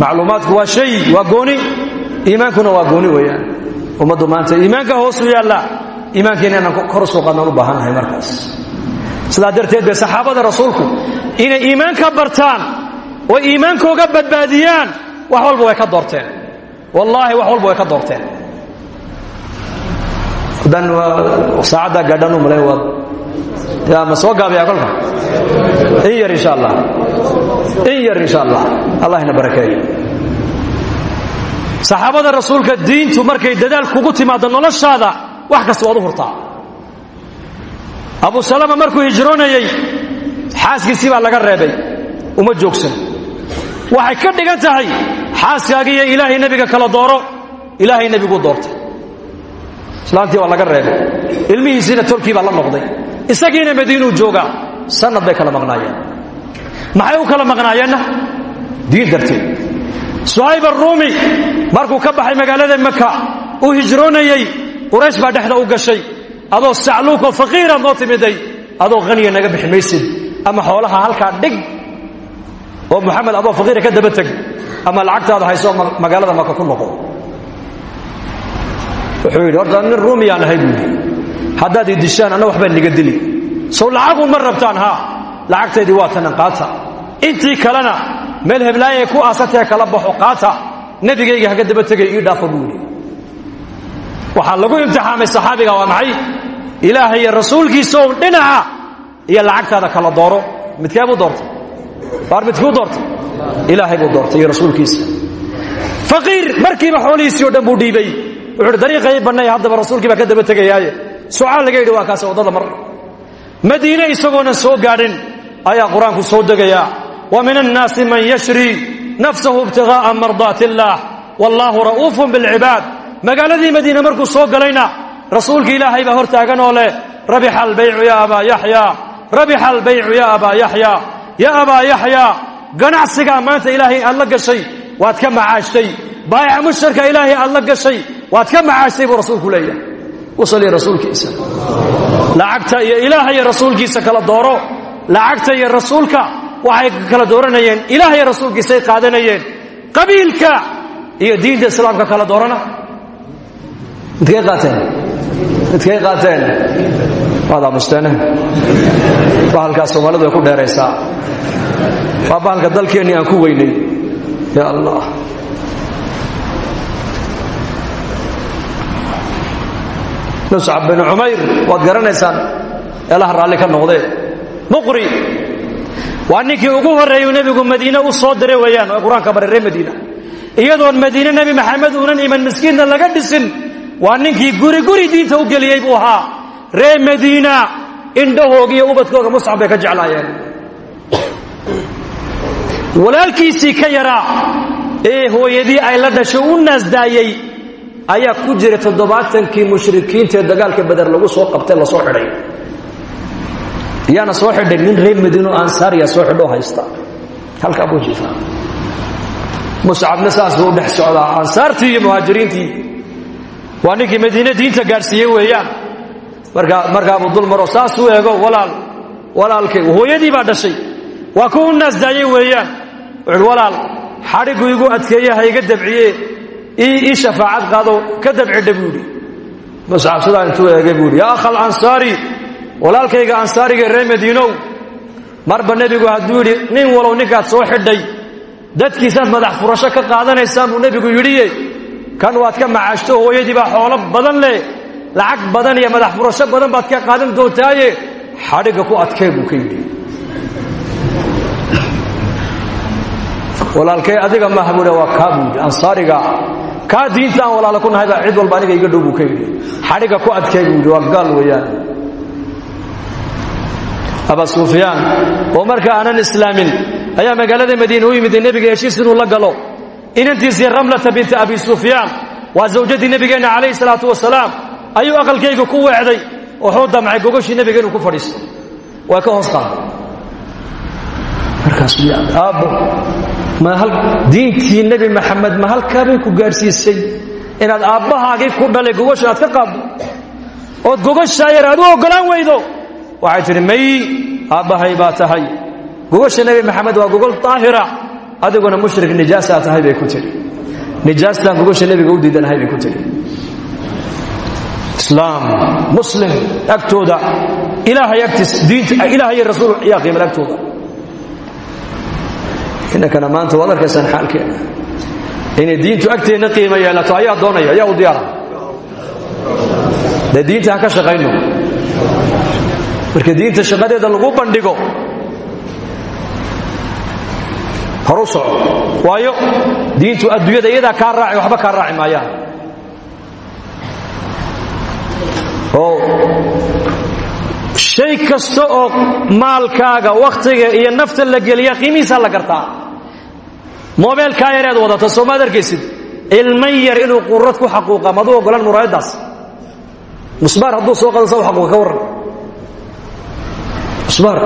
macluumaadku waa shay waa gooni. Iimaankuna waa gooni weeyaan. Ummaddu maanta iimaanka hoosu yaalla. Iimaankiina inaan kor suuqannaan u baahannahay markaas. Sidaa darteed bay saxaabada rasuulku inay iimaanka bartaan oo iimaankooga badbaadiyaan wax walba way ka doorteen. Wallaahi wax walba way ka doorteen. Dan saacaddaa gaadhan u malayn waad ma soo gaabiyaa kolka? In yar insha allah in yar insha allah allah ina barakeeyo saxaabada rasuulka diintu markay dadaal kugu timaado noloshaada wax kasta waad u hurtaa. Abu salama markuu hijroonayey xaaskiisii baa laga reebay. Uma joogsan. Waxay ka dhigan tahay xaaskaagiiyo ilaahay nebiga kala dooro ilaahay nebiguu doortay. Islaantii waa laga reebay. Ilmihiisiina tolkii baa la noqday. Isagiina madiinuu joogaa sanad bay kala maqnaayeen maxay u kala maqnaayeenna? Diin darteed. Suhayb aruumi markuu ka baxay magaalada maka uu hijroonayey quraysh baa dhexda u gashay. Adoo sacluukoo faqiiraad noo timiday adoo haniya naga bixi maysid. Ama xoolaha halkaa dhig oo muxamed adoo faqiira ka daba teg ama lacagtaada hayso magaalada maka ku noqo. Wuxuu yidhi horta nin ruumiyaan ahay buu yidhi. Haddaad ii dishaan anna waxbaa niga dili. Sow lacagun ma rabtaan haa lacagtaydii waa tanan qaata. Intii kalena meel heblaayay ku aasatee kala baxo qaata nebigayga haga daba tegay ii dhaafo buu yidhi. Lagu imtixaamay saxaabiga waa maxay? Ilaahay iyo rasuulkiisa ow dhinaca iyo lacagtaada kala dooro. Midkee buu doortay? Waar midkuu doortay? Ilaahay buu doortay iyo rasuulkiisa. Faqiir markiiba xoolihiisii o dhan dhiibay. Wuxuu uhi dariiqai bannay haddaba rasuulkii ka daba tegayaaye. Sucaal laga yidhi waa kaas waddada mar. Madiine isagoonan soo gaadhin ayaa qur'aanku soo degayaa wa min annaasi man yashri nafsahu ibtiغaaءa mardaati illaah wallaahu ra'uufun bilcibaad. Magaaladii madiine markuu soo galayna rasuulka ilaahay baa hor taagan oo leh rabixa albaycu ya abaa yaxya rabixa albaycu ya abaa yaxya ya abaa yaxya ganacsigaa maanta ilaahay aad la gashay waad ka macaashtay. Baayaca mushtarka ilaahay aad la gashay waad ka macaashtay buu rasuulku leeyahay. Usaliya rasuulkiisa. Lacagta iyo ilaaha rasuulkiisa kala dooro lacagta iyo rasuulka waxay kala dooranayeen ilaah iyo rasuulkiisay qaadanayeen qabiilka iyo diinta islaamka kala doorana. Midkay qaateen? Midkay qaateen? Waad aamusteene bahalkaas soomaalidu way ku dheeraysaa waa bahalka dalkeennii aan ku weynay. Ya allah. Muscab binu cumayr waad garanaysaan eelaha raalli ka noqdee muqri waa ninkii ugu horreeyuu nebigu madiine u soo diray weeyaan oo qur'aanka baray reer madiina. Iyadoon madiine nebi maxamed uunan iman miskiinna laga dhisin waa ninkii guri guri diinta u geliyey buu ahaa. Reer madiina indhahooga ubadkooga muscab bay ka jeclaayeen. Walaalkiisii ka yaraa ee hooyadii ay la dhashay u naasdaayey ayaa ku jira toddobaatankii mushrikiintaee dagaalka beder lagu soo qabtay la soo xidhay yaana soo xidhay nin reer madiino ansaariya soo xidhoo haysta. Halkaa buu jiifaa. Muscabna saas buu dhex socdaa. Ansaartii iyo muhaajiriintii. Waa ninkii madiine diinta gaadhsiiyey weeyaan. Markaa markaabuu dul maro saasuu eego walaal walaalkay hooyadii baa dhashay. Waa ku u naasdaayey weeyaan. Wuxuuhi walaal xadhigu igu adkeeye ha dabciye. Ii shafaacad qaado ka dabcidha buu yidhi muscab sidaa intuu eegay buu yidhi yaa walaalkayga ansaariga reer madiinow marba nebigu hadduu yidhi nin walow ninkaad soo xidhay dadkiisaad madax furasho ka qaadanaysaan buu nebigu yidhiye kan waad ka macaashto hooyadii baa xoolo badan leh lacag badan iyo madax furasho badan baad ka qaadan doontaaye xadhigga ku adkee buu ka yidhi. Walaalkay adiga maaha waa kaa buu ansaariga kaa diinta aan ku nahay baa cid walba aniga iga dhow buu ka yidhi. Xadhigga ku adkee buu waa gaal weeyaan aba sufyaan oo marka aanan islaamin ayaa magaalada madiine u yimid nebiga heshiis inuu la galo. Inantiisii ramlata binti abi sufyaan waa zawjadii nebigeenna calayhi salaatu wasalaam ayuu aqalkayga ku weecday wuxuu damcay gogoshii nebiga inuu ku fadhiisto. Waa ka hoos qaada markaasuu aabbo ma diintii nebi maxamed ma halkaabay ku gaadhsiisay inaad aabbahaagii ku dhalay gogosha aad ka qaaddo ood gogoshaa yar aad u oggolaan weydo waxay tidhi may aabbahay baa tahay. Gogosha nebi maxamed waa gogol daahira adiguna mushrik nijaasaa tahay bay ku tidhi. Nijaastaan gogosha nebiga u diidanahay bay ku tidhi. Islaam muslim agtooda ilaahay agtiis diinta ilaahay rasuul yaa qiiman agtooda. Inankana maanta waad arkaysaan xaalkeena. Inay diintu agteenna qiima yeelato ayaa doonaya ayaa u diyaara dee diinta ha ka shaqayno marka diinta shaqadeeda lagu bandhigo horu soco waayo diintu adduunyada iyadaa kaa raaci waxba kaa raaci maayaan oo shay kasta oo maalkaaga wakhtiga iyo nafta la geliya qiimihiisaa la gartaa. Mobeelkaa yareed wadata soomaad arkaysid ilman yar inuu qurad ku xaquuqa maduu ogolaan muraayaddaas musbaar hadduu soo qado sa xaquuqa ka warran musbaar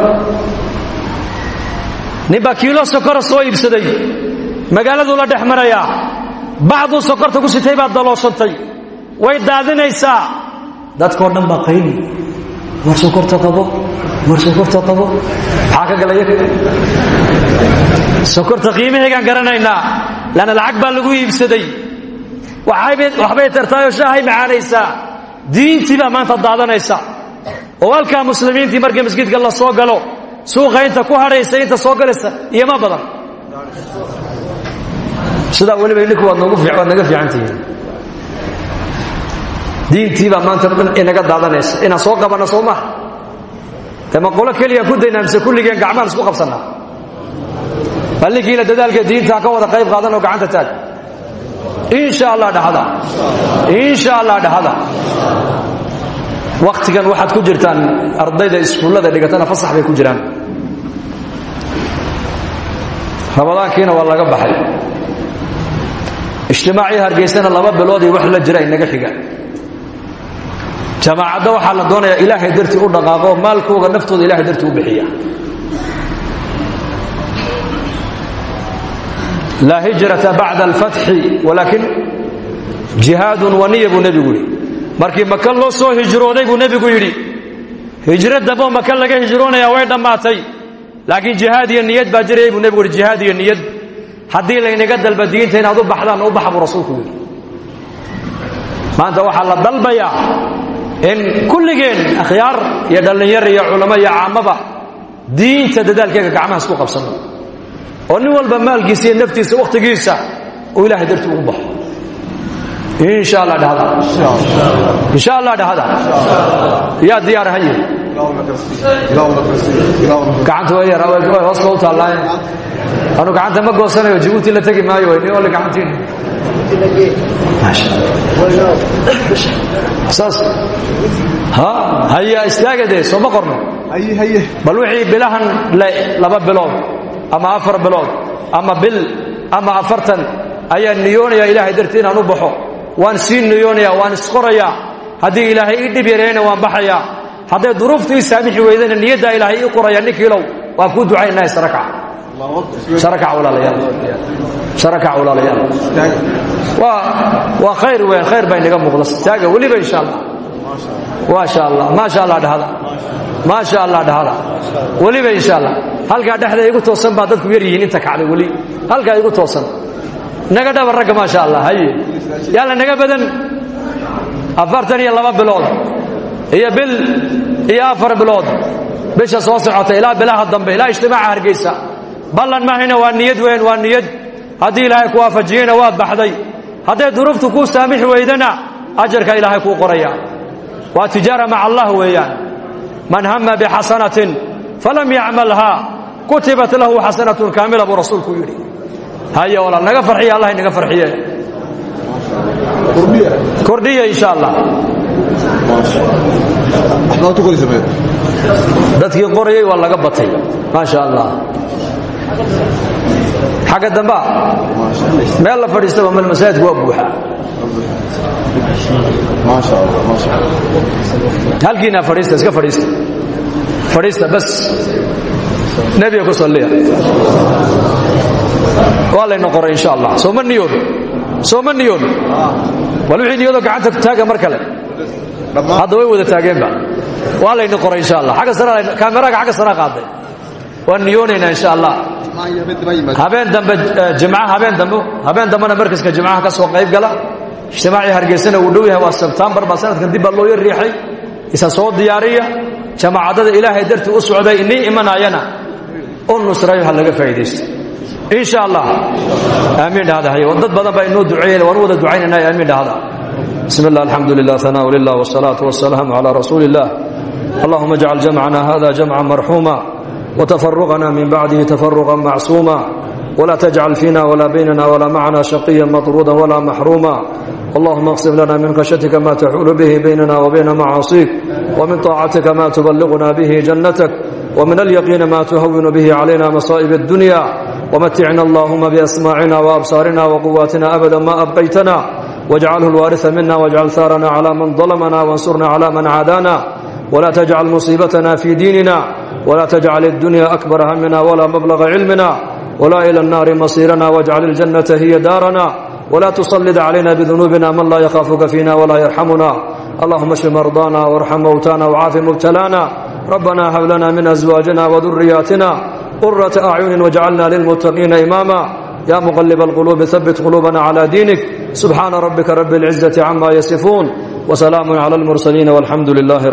nin baa kiilo sokora soo iibsaday. Magaaladuu la dhex marayaa bacduu sokorta ku sitay baad dalooshantay way daadinaysaa. Dadkao dhan baa qayli war sokorta qabo war sokorta qabo. Maxaa ka galaya sokorta qiimahaygaan garanaynaa. Lanna lacag baa lagu iibsaday. Waxbay tartaayoo shaahay macaanaysaa. Diintii baa maanta daadanaysa oo halkaa muslimiintii markii masjidka la soo galo suuqa inta ku hadhaysa inta soo galaysa iyo ma badan. Sidaa weliba idhinku waad naga fiicantihiin. Diintii baa maanta inaga daadanaysa inaan soo qabanno soo maha dee ma qolo keliya ku daynaa mise kulligeen gacmaan isku qabsannaa ballinkiina dadaalka diinta ka wada qayb qaadan oo gacanta taag. Insha allah dhahada. Insha allah dhahada wakhtigan waxaad ku jirtaan ardayda iskuullada dhigatana fasax bay ku jiraan. Ramadaankiina waa laga baxay. Ijtimaacii hargeysana laba bilood iyo wax la jira inaga xiga jamaacadda waxaa la doonayaa ilaahay dartii u dhaqaaqo maalkooga naftooda ilahay dartii u bixiya. Laa hijrata bacda alfatxi walaakin jihaadun waniya buu nebigu yidhi markii maka loo soo hijrooday buu nebigu yidhi hijro damboo maka laga hijroonayaa way dhammaatay. Laakiin jihaad iyo niyad baa jirayay buu nebigu yidhi jihaad iyo niyad. Haddii laynaga dalba diinta inaad u baxdaan u baxa buu rasuulku maanta waxaa la dalbayaa in kulligeen akhyaar iyo dhallinyar iyo culamo iyo caamaba diinta dadaalkeega gacmaha isku qabsanno oo nin walba maalkiisa naftiisa wakhtigiisa uu ilahay darti ugu baxo insha allah dhahda yaa diyaar haye gacanta way yar way hoos ba u taallaaye anu gacanta ma goosanayo jabuuti la tegi maayo ni ole gacantiin saas ha? Haya istaaga dee sooma qorno bal wixii bilahan le laba bilood ama afar bilood ama bil ama afartan. Ayaan niyoonaya ilaahay dartii inaan u baxo waan sii niyoonaya waan isqorayaa. Haddii ilaahay ii dhib yareeyna waan baxayaa. Hadday duruuftu ii saamixi weydana niyaddaa ilaahay ii qoraya ninkiilow waan kuu sarakac walaalayaal waa khayr weyn khayr baa inaga muuqda. Taaga weliba insha allah maasha allah maasha allah dhahada maasha allah dhahada weliba insha allah halkaa dhexda igu toosan baa dadku yar yihiin inta kacday weli. Halkaa igu toosan naga dhaba ragga maasha allah haye yaalla naga badan. Afartan iyo laba bilood iyo bil iyo afar bilood. Bisha soo socota ilaa bilaha dambe ilaa ijtimaaca hargeysa. Ballan mahayna waa niyad weyn waa niyad. Haddii ilaahay ku waafajiyeyna waad baxday. Hadday duruuftu kuu saamixi weydana ajarka ilaahay kuu qoraya. Waa tijaara maca allah weeyaan. Man hama bixasanatin falam yacmalha kutibat lahu xasanatun kaamila buu rasuulku yidhi haye walaal naga farxiya allah inaga farxiye. Kordhiya insha allah dadkii qorayay waa laga batay. Maasha allah xagga damba meel la fadhiistaba meel masaajidku waa buuxa. Halkiina fadhiista iska fadhiista. Fadhiista bas. Nebiga ku salliya waa layna qoray insha allah sooma niyoon sooma niyoon bal wixii niyadoo gacanta taaga mar kale. Hadda way wada taageenba. Waa layna qoray insha allah agga sare kaameraga xagga sare qaaday. Waan niyoonaynaa insha allah habeen dambe jimca habeen dambe. Habeen dambena markaska jimcaha ka soo qayb gala. Ijtimaacii hargeysana uu dhow yahay. Waa sebtembar baa sanadkan dib baa loo yar riixay. Isa soo diyaariya. Jamaacadada ilaahay dartii u socday. Inii imanaayana u nusrayo ha laga faa'iidaysto insha allah aamiin dhahda haye dad badan baa inoo duceeyeen waan u wada ducaynanaa aamiin dhahda بسم الله الحمد لله ثناء لله والصلاة والسلام على رسول الله اللهم اجعل جمعنا هذا جمعا مرحوما وتفرقنا من بعده تفرقا معصوما ولا تجعل فينا ولا بيننا ولا معنا شقيا مطرودا ولا محروما اللهم اقسم لنا من خشيتك ما تحول به بيننا وبين معاصيك ومن طاعتك ما تبلغنا به جنتك ومن اليقين ما تهون به علينا مصائب الدنيا ومتعنا اللهم بأسماعنا وأبصارنا وقواتنا أبدا ما أبقيتنا واجعله الوارث منا واجعل ثارنا على من ظلمنا وانصرنا على من عادانا ولا تجعل مصيبتنا في ديننا ولا تجعل الدنيا أكبر همنا ولا مبلغ علمنا ولا إلى النار مصيرنا واجعل الجنة هي دارنا ولا تسلط علينا بذنوبنا من لا يخافك فينا ولا يرحمنا اللهم اشف مرضانا وارحم موتانا وعاف مبتلانا ربنا هب لنا من أزواجنا وذرياتنا qurata acyunin wajcalna lilmutaqina imaama ya muqalib alqulubi habit qulubana cla diinik subxaana rabika rabi اlcizati cama yasifuun wsalaamu cla اlmursaliin walxamdu lilah